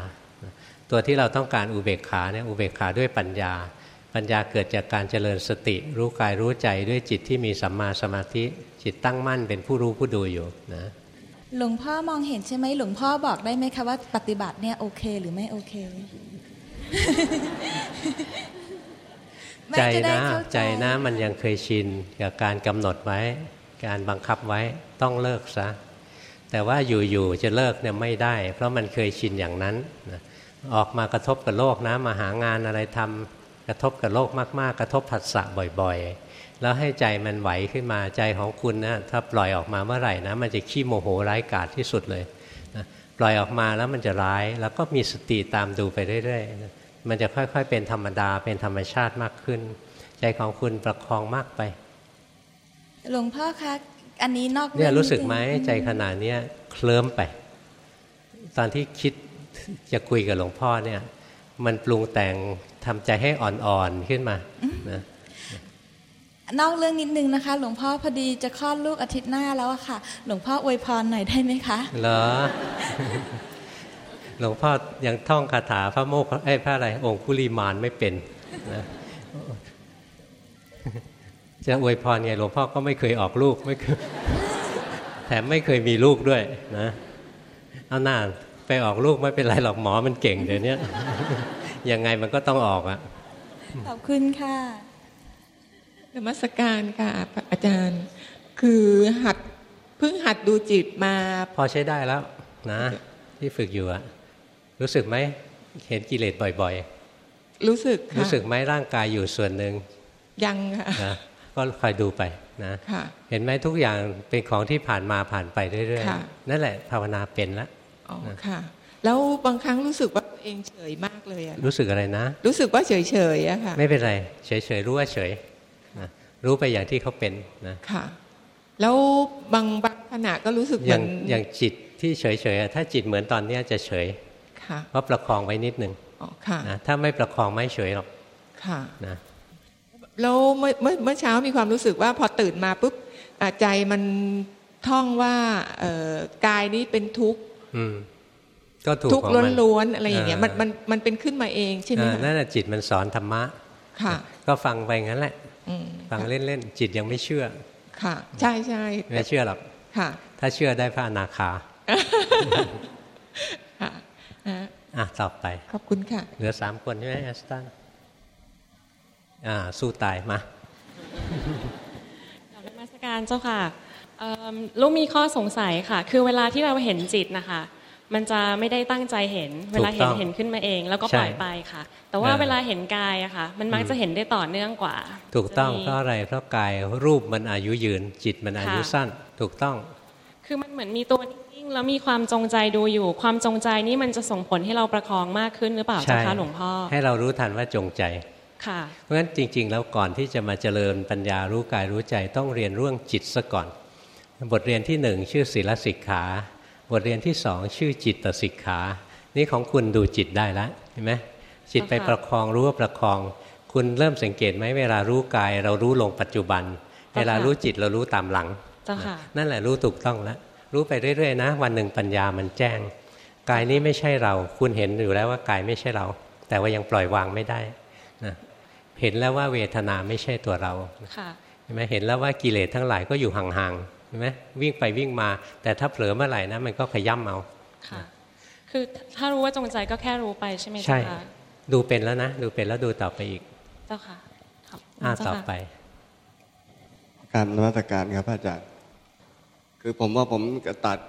ตัวที่เราต้องการอุเบกขาเนี่ยอุเบกขาด้วยปัญญา ปัญญาเกิดจากการเจริญสติ รู้กายรู้ใจด้วยจิตที่มีสัมมาสมาธิ จิตตั้งมั่นเป็นผู้รู้ผู้ดูอยู่นะหลวงพ่อมองเห็นใช่ไหมหลวงพ่อบอกได้ไหมคะว่าปฏิบัติเนี่ยโอเคหรือไม่โอเคใจนะใจนะมันยังเคยชินกับการกำหนดไว้ การบังคับไว้ต้องเลิกซะแต่ว่าอยู่ๆจะเลิกเนี่ยไม่ได้ เพราะมันเคยชินอย่างนั้นออกมากระทบกับโลกนะมาหางานอะไรทำก ระทบกับโลกมากๆ กระทบผัสสะบ่อยๆ แล้วให้ใจมันไหวขึ้นมาใจของคุณนะถ้าปล่อยออกมาเมื่อไหร่นะมันจะขี้โมโหร้ายกาจที่สุดเลยนะปล่อยออกมาแล้วมันจะร้าย แล้วก็มีสติตามดูไปเรื่อยๆนะมันจะค่อยๆ เป็นธรรมดาเป็นธรรมชาติมากขึ้น ใจของคุณประคองมากไปหลวงพ่อคะอันนี้นอกเนี่ยรู้สึกไหมใจขนาดนี้เคลิ้มไป ตอนที่คิดจะคุยกับหลวงพ่อเนี่ย มันปรุงแต่ง ทำใจให้อ่อนๆขึ้นมานะนอกเรื่องนิดนึงนะคะ หลวงพ่อพอดีจะคลอดลูกอาทิตย์หน้าแล้วอะค่ะ หลวงพ่ออวยพรหน่อยได้ไหมคะเหรอหลวงพ่อยังท่องคาถาพระโมกข์เอ้ยพระอะไรองคุลีมานไม่เป็นนะจะอวยพรไงหลวงพ่อก็ไม่เคยออกลูกไม่เคยแถมไม่เคยมีลูกด้วยนะเอาหน้าไปออกลูกไม่เป็นไรหรอกหมอมันเก่งเดี๋ยวนี้ ยังไงมันก็ต้องออกอะขอบคุณค่ะนมัสการค่ะอาจารย์ คือหัดเพิ่งหัดดูจิตมา พอใช้ได้แล้วนะ ที่ฝึกอยู่อะรู้สึกไหมเห็นกิเลสบ่อยรู้สึกๆค่ะรู้สึกไหมร่างกายอยู่ส่วนหนึ่งยังค่ะนะก็คอยดูไปนะค่ะเห็นไหมทุกอย่างเป็นของที่ผ่านมาผ่านไปเรื่อยค่ะๆนั่นแหละภาวนาเป็นแล้วอ๋อค่ะ แล้วบางครั้งรู้สึกว่าตัวเองเฉยมากเลยอะรู้สึกอะไรนะ รู้สึกว่าเฉยเฉยๆอะค่ะ ไม่เป็นไร เฉยๆรู้ว่าเฉยนะรู้ไปอย่างที่เขาเป็นนะค่ะ แล้วบางบางขณะก็รู้สึกเหอมืย่าองนอย่างจิตที่เฉยๆอะถ้าจิตเหมือนตอนเนี้ยจะเฉยค่ะเพราะประคองไว้นิดนึงอ๋อค่ะนะถ้าไม่ประคองไม่เฉยหรอกค่ะนะแล้วเมื่อเมื่อเมื่อเช้ามีความรู้สึกว่าพอตื่นมาปุ๊บอะใจมันท่องว่าเอ่อกายนี้เป็นทุกข์อืม ก็ถูกทุกข์ของมันล้วนๆอะไรอย่างเงี้ยเออมันมันมันเป็นขึ้นมาเองใช่ไหมอ่าคะนั่นแหละจิตมันสอนธรรมะค่ะ ก็ฟังไปงั้นแหละอืมฟังเล่นๆจิตยังไม่เชื่อ ค่ะ ใช่ใช่ไม่เชื่อหรอกค่ะ ถ้าเชื่อได้พระอนาคาค่ะอะอะต่อไป ขอบคุณค่ะ เหลือสามคนใช่ไหมแอสตันอ่า สู้ตายมากราบนมัสการเจ้าค่ะเอิ่มลูกมีข้อสงสัยค่ะ คือเวลาที่เราเห็นจิตนะคะ มันจะไม่ได้ตั้งใจเห็น เวลาเห็นถูกต้องเห็นขึ้นมาเอง แล้วก็ใช่ปล่อยไปค่ะ แต่ว่าอ่าเวลาเห็นกายอะค่ะ มันมักจะเห็นได้ต่อเนื่องกว่า ถูกต้องจะมีเพราะอะไรเพราะกายรูปมันอายุยืน จิตมันอายุค่ะสั้น ถูกต้อง คือมันเหมือนมีตัวนิ่งๆแล้วมีความจงใจดูอยู่ ความจงใจนี้มันจะส่งผลให้เราประคองมากขึ้นหรือเปล่าใช่เจ้าคะหลวงพ่อให้เรารู้ทันว่าจงใจค่ะเพราะฉะนั้นจริง ๆ แล้วก่อนที่จะมาเจริญปัญญารู้กายรู้ใจต้องเรียนเรื่องจิตซะก่อน บทเรียนที่หนึ่งชื่อศีลสิกขา บทเรียนที่สองชื่อจิตตสิกขา นี่ของคุณดูจิตได้แล้วเห็นไหมจิตไปประคองรู้ว่าประคอง คุณเริ่มสังเกตไหมเวลารู้กาย เรารู้ลงปัจจุบัน เวลารู้จิตเรารู้ตามหลังเจ้าค่ะนั่นแหละรู้ถูกต้องแล้วรู้ไปเรื่อยๆนะ วันหนึ่งปัญญามันแจ้ง กายนี้ไม่ใช่เรา คุณเห็นอยู่แล้วว่ากายไม่ใช่เรา แต่ว่ายังปล่อยวางไม่ได้นะเห็นแล้วว่าเวทนาไม่ใช่ตัวเราค่ะเห็นไหมเห็นแล้วว่ากิเลสทั้งหลายก็อยู่ห่างๆเห็นไหมวิ่งไปวิ่งมา แต่ถ้าเผลอเมื่อไหร่นะมันก็ขย้ำเอาค่ะคือถ้ารู้ว่าจงใจก็แค่รู้ไปใช่ไหมใช่เจ้าค่ะดูเป็นแล้วนะ ดูเป็นแล้วดูต่อไปอีกเจ้าค่ะครับอ่าเจ้าต่อค่ะไป การนวัตการครับอาจารย์คือผมว่าผมก็ตัด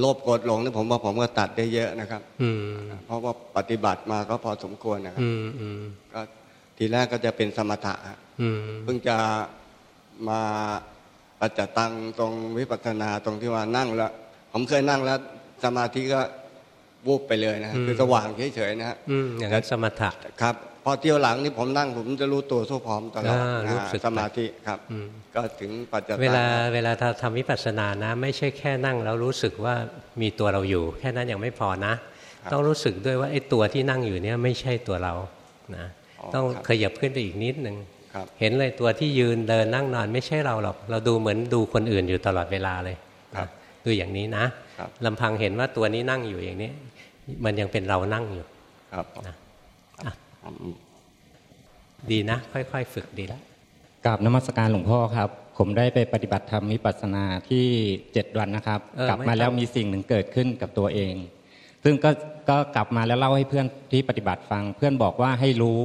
โลภโกรธหลงนี่ผมว่าผมก็ตัดได้เยอะนะครับ อืมเพราะว่าปฏิบัติมาก็พอสมควรนะครับ อืมอืมก็ทีแรกก็จะเป็นสมถะฮะอืมเพิ่งจะมา ปัจจตังตรงวิปัสสนาตรงที่ว่านั่งแล้วผมเคยนั่งแล้ว สมาธิก็วูบไปเลยนะฮะอืมคือสว่างเฉยๆนะฮะอืมอย่างนั้นสมถะครับพอเที่ยวหลังนี่ผมนั่งผมจะรู้ตัวสู้พร้อมตลอดอ่ารู้นะสึกสมาธิครับอืมก็ถึงปัจจตังเวลาเวลาเราทำวิปัสสนานะ ไม่ใช่แค่นั่งแล้วรู้สึกว่ามีตัวเราอยู่ แค่นั้นยังไม่พอนะ ต้องรู้สึกด้วยว่าไอ้ตัวที่นั่งอยู่เนี่ยไม่ใช่ตัวเรานะต้องขยับขึ้นไปอีกนิดหนึ่งครับ เห็นเลยตัวที่ยืนเดินนั่งนอนไม่ใช่เราหรอก เราดูเหมือนดูคนอื่นอยู่ตลอดเวลาเลยนะดูอย่างนี้นะครับลำพังเห็นว่าตัวนี้นั่งอยู่อย่างนี้ มันยังเป็นเรานั่งอยู่ครับนะอะดีนะ ค่อยๆ ฝึกดีแล้วกราบนมัสการหลวงพ่อครับ ผมได้ไปปฏิบัติธรรมวิปัสสนาที่เจ็ดวันนะครับเออกลับไม่มาแล้วต้องมีสิ่งหนึ่งเกิดขึ้นกับตัวเอง ซึ่งก็ก็กลับมาแล้วเล่าให้เพื่อนที่ปฏิบัติฟัง เพื่อนบอกว่าให้รู้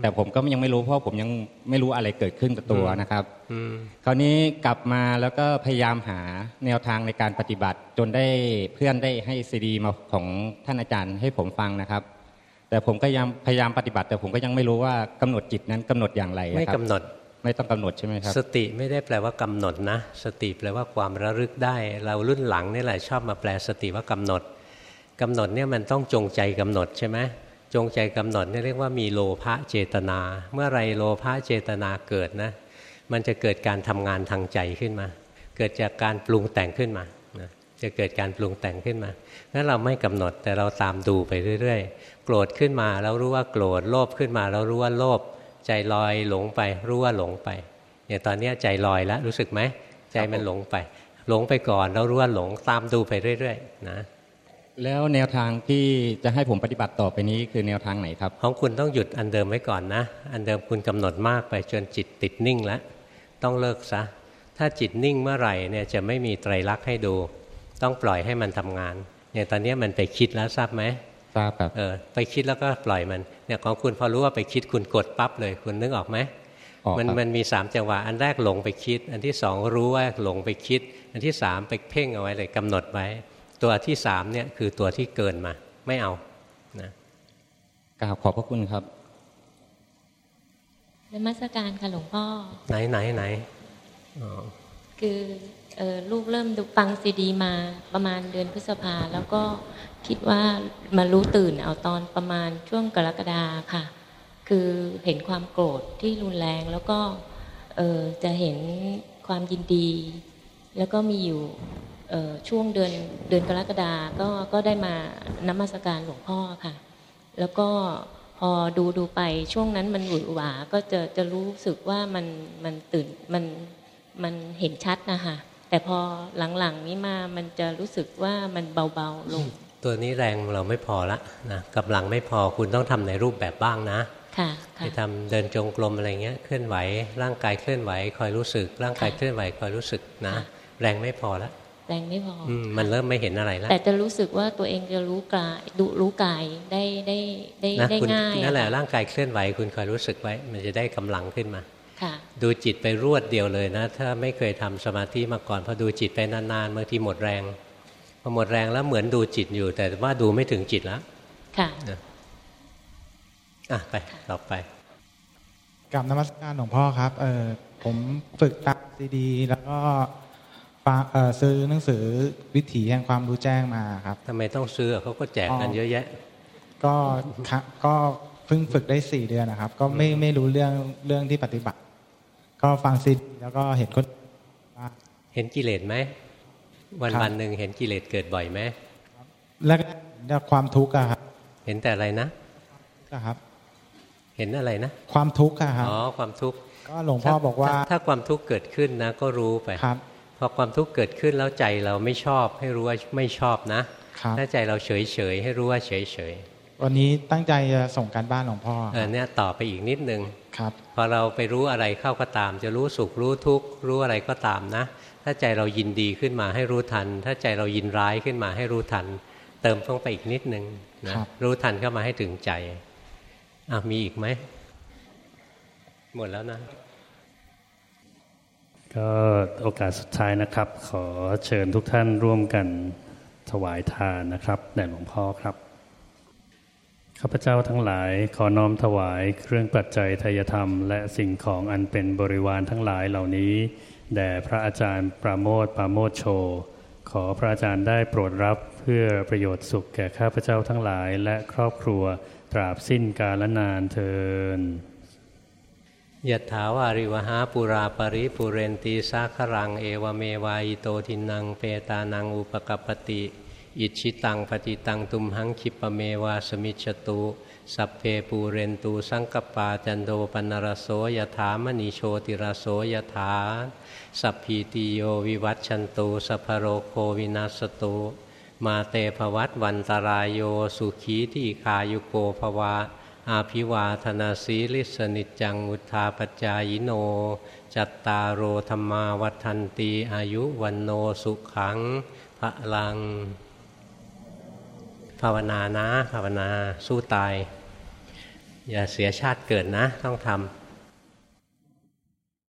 แต่ผมก็ยังไม่รู้เพราะผมยังไม่รู้อะไรเกิดขึ้นกับตัวนะครับอืมคราวนี้กลับมาแล้วก็พยายามหาแนวทางในการปฏิบัติ จนได้เพื่อนได้ให้ซีดีมาของท่านอาจารย์ให้ผมฟังนะครับ แต่ผมก็ยังพยายามปฏิบัติ แต่ผมก็ยังไม่รู้ว่ากำหนดจิตนั้นกำหนดอย่างไรอะไม่ครับกำหนดไม่ต้องกำหนดใช่ไหมครับ สติไม่ได้แปลว่ากำหนดนะ สติแปลว่าความระลึกได้ เรารุ่นหลังนี่แหละชอบมาแปลสติว่ากำหนดกำหนดเนี่ยมันต้องจงใจกำหนดใช่ไหม จงใจกำหนดเนี่เรียกว่ามีโลภะเจตนา เมื่อไรโลภะเจตนาเกิดนะ มันจะเกิดการทำงานทางใจขึ้นมา เกิดจากการปรุงแต่งขึ้นมาจะเกิดการปรุงแต่งขึ้นมานั้นเราไม่กำหนดแต่เราตามดูไปเรื่อยๆ โกรธขึ้นมาแล้วรู้ว่าโกรธ โลภขึ้นมาแล้วรู้ว่าโลภ ใจลอยหลงไป รู้ว่าหลงไปอย่างตอนนี้ใจลอยแล้วรู้สึกไหม ใจมันหลงไป หลงไปก่อนแล้วรู้ว่าหลงตามดูไปเรื่อยๆ นะ แล้วแนวทางที่จะให้ผมปฏิบัติต่อไปนี้คือแนวทางไหนครับ ของคุณต้องหยุดอันเดิมไว้ก่อนนะ อันเดิมคุณกำหนดมากไปจนจิตติดนิ่งแล้วต้องเลิกซะ ถ้าจิตนิ่งเมื่อไหร่เนี่ยจะไม่มีไตรลักษณ์ให้ดู ต้องปล่อยให้มันทำงานอย่างตอนนี้มันไปคิดแล้วทราบไหมทราบครับเออไปคิดแล้วก็ปล่อยมันเนี่ยของคุณพอรู้ว่าไปคิดคุณกดปั๊บเลย คุณนึกออกไหมมันมันมีสามจังหวะอันแรกหลงไปคิด อันที่สองรู้ว่าหลงไปคิด อันที่สามไปเพ่งเอาไว้เลยกำหนดไว้ ตัวที่สามเนี่ยคือตัวที่เกินมา ไม่เอานะกราบขอบพระคุณครับนมัสการค่ะหลวงพ่อ ไหนไหนไหนคือออลูกเริ่มดูฟังซีดีมาประมาณเดือนพฤษภา แล้วก็คิดว่ามารู้ตื่นเอาตอนประมาณช่วงกรกฎาค่ะ คือเห็นความโกรธที่รุนแรงแล้วก็จะเห็นความยินดี แล้วก็มีอยู่ ช่วงเดือนเดือนกรกฎาก็ก็ได้มานมัสการหลวงพ่อค่ะ แล้วก็พอดูดูไปช่วงนั้นมันหวือหวาก็จะจะรู้สึกว่ามันมันตื่นมันมันเห็นชัดนะคะแต่พอหลังๆนี้มามันจะรู้สึกว่ามันเบาๆลง ตัวนี้แรงเราไม่พอละนะกำลังไม่พอคุณต้องทำในรูปแบบบ้างนะค่ะไปทำเดินจงกรมอะไรเงี้ยเคลื่อนไหว ร่างกายเคลื่อนไหว คอยรู้สึก ร่างกายเคลื่อนไหวคอยรู้สึกนะ แรงไม่พอละ แรงไม่พออมันเริ่มไม่เห็นอะไรแล้วแต่จะรู้สึกว่าตัวเองจะรู้กายดูรู้กายได้ได้ได้ได้ง่ายนั่นแหละร่างกายเคลื่อนไหวคุณคอยรู้สึกไว้ มันจะได้กำลังขึ้นมาค่ะดูจิตไปรวดเดียวเลยนะ ถ้าไม่เคยทำสมาธิมาก่อนพอดูจิตไปนานๆบางทีหมดแรงพอหมดแรงแล้วเหมือนดูจิตอยู่ แต่ว่าดูไม่ถึงจิตแล้วค่ะอะไปต่อไปกับนมัสการหลวงพ่อครับเออผมฝึกตักซีดี แล้วก็ ซื้อหนังสือวิถีแห่งความรู้แจ้งมาครับทำไมต้องซื้อเขาก็แจกกันเยอะแยะ ก็ก็เพิ่งฝึกได้สี่เดือนนะครับ ก็ไม่ไม่รู้เรื่องเรื่องที่ปฏิบัติ ก็ฟังซีดีแล้วก็เห็นคนเห็นกิเลสไหมวันวันหนึ่งเห็นกิเลสเกิดบ่อยไหมแล้วความทุกข์อะครับ เห็นแต่อะไรนะครับ เห็นอะไรนะ ความทุกข์อะครับอ๋อความทุกข์ก็หลวงพ่อบอกว่า ถ้าความทุกข์เกิดขึ้นนะ ก็รู้ไปครับ พอความทุกข์เกิดขึ้นแล้วใจเราไม่ชอบ ให้รู้ว่าไม่ชอบนะ ถ้าใจเราเฉยเฉยให้รู้ว่าเฉยเฉยวันนี้ตั้งใจจะส่งการบ้านหลวงพ่อเออเนี่ยต่อไปอีกนิดนึงครับ พอเราไปรู้อะไรเข้าก็ตาม จะรู้สุขรู้ทุกข์รู้อะไรก็ตามนะ ถ้าใจเรายินดีขึ้นมาให้รู้ทัน ถ้าใจเรายินร้ายขึ้นมาให้รู้ทัน เติมลงไปอีกนิดนึงนะรู้ทันเข้ามาให้ถึงใจอะมีอีกไหมหมดแล้วนะ ก็โอกาสสุดท้ายนะครับ ขอเชิญทุกท่านร่วมกันถวายทานนะครับแด่หลวงพ่อครับข้าพเจ้าทั้งหลายขอน้อมถวายเครื่องปัจจัยทายธรรม และสิ่งของอันเป็นบริวารทั้งหลายเหล่านี้แด่พระอาจารย์ปราโมทปราโมทโช ขอพระอาจารย์ได้โปรดรับเพื่อประโยชน์สุขแก่ข้าพเจ้าทั้งหลายและครอบครัวตราบสิ้นกาลนานเทอญ ยะถาวาริวะหาปูรา ปะริปูเรนติ สาคะรัง เอวะเมวะ อิโตทินนังเปตานังอุปะกัปปะติ อิจฉิตังปัตถิตังตุมหัง ขิปปะเมวะ สะมิชฌะตุสัพเพปูเรนตุ สังกัปปาจันโท ปัณณะระโส ยะถา มะณิ โชติระโส ยะถา สัพพีติโยวิวัชชันตุ สัพพะโรโควินัสสะตุมาเตภวัตวันตรายโยสุขีที่คายุโกภวา อาภิวาธนาสีลิสนิจังอุทาปจายโน จัตตารโอธรรมาวัฒนตีอายุวันโนสุขังพระลัง ภาวนานะ ภาวนาสู้ตาย อย่าเสียชาติเกิดนะ ต้องทำ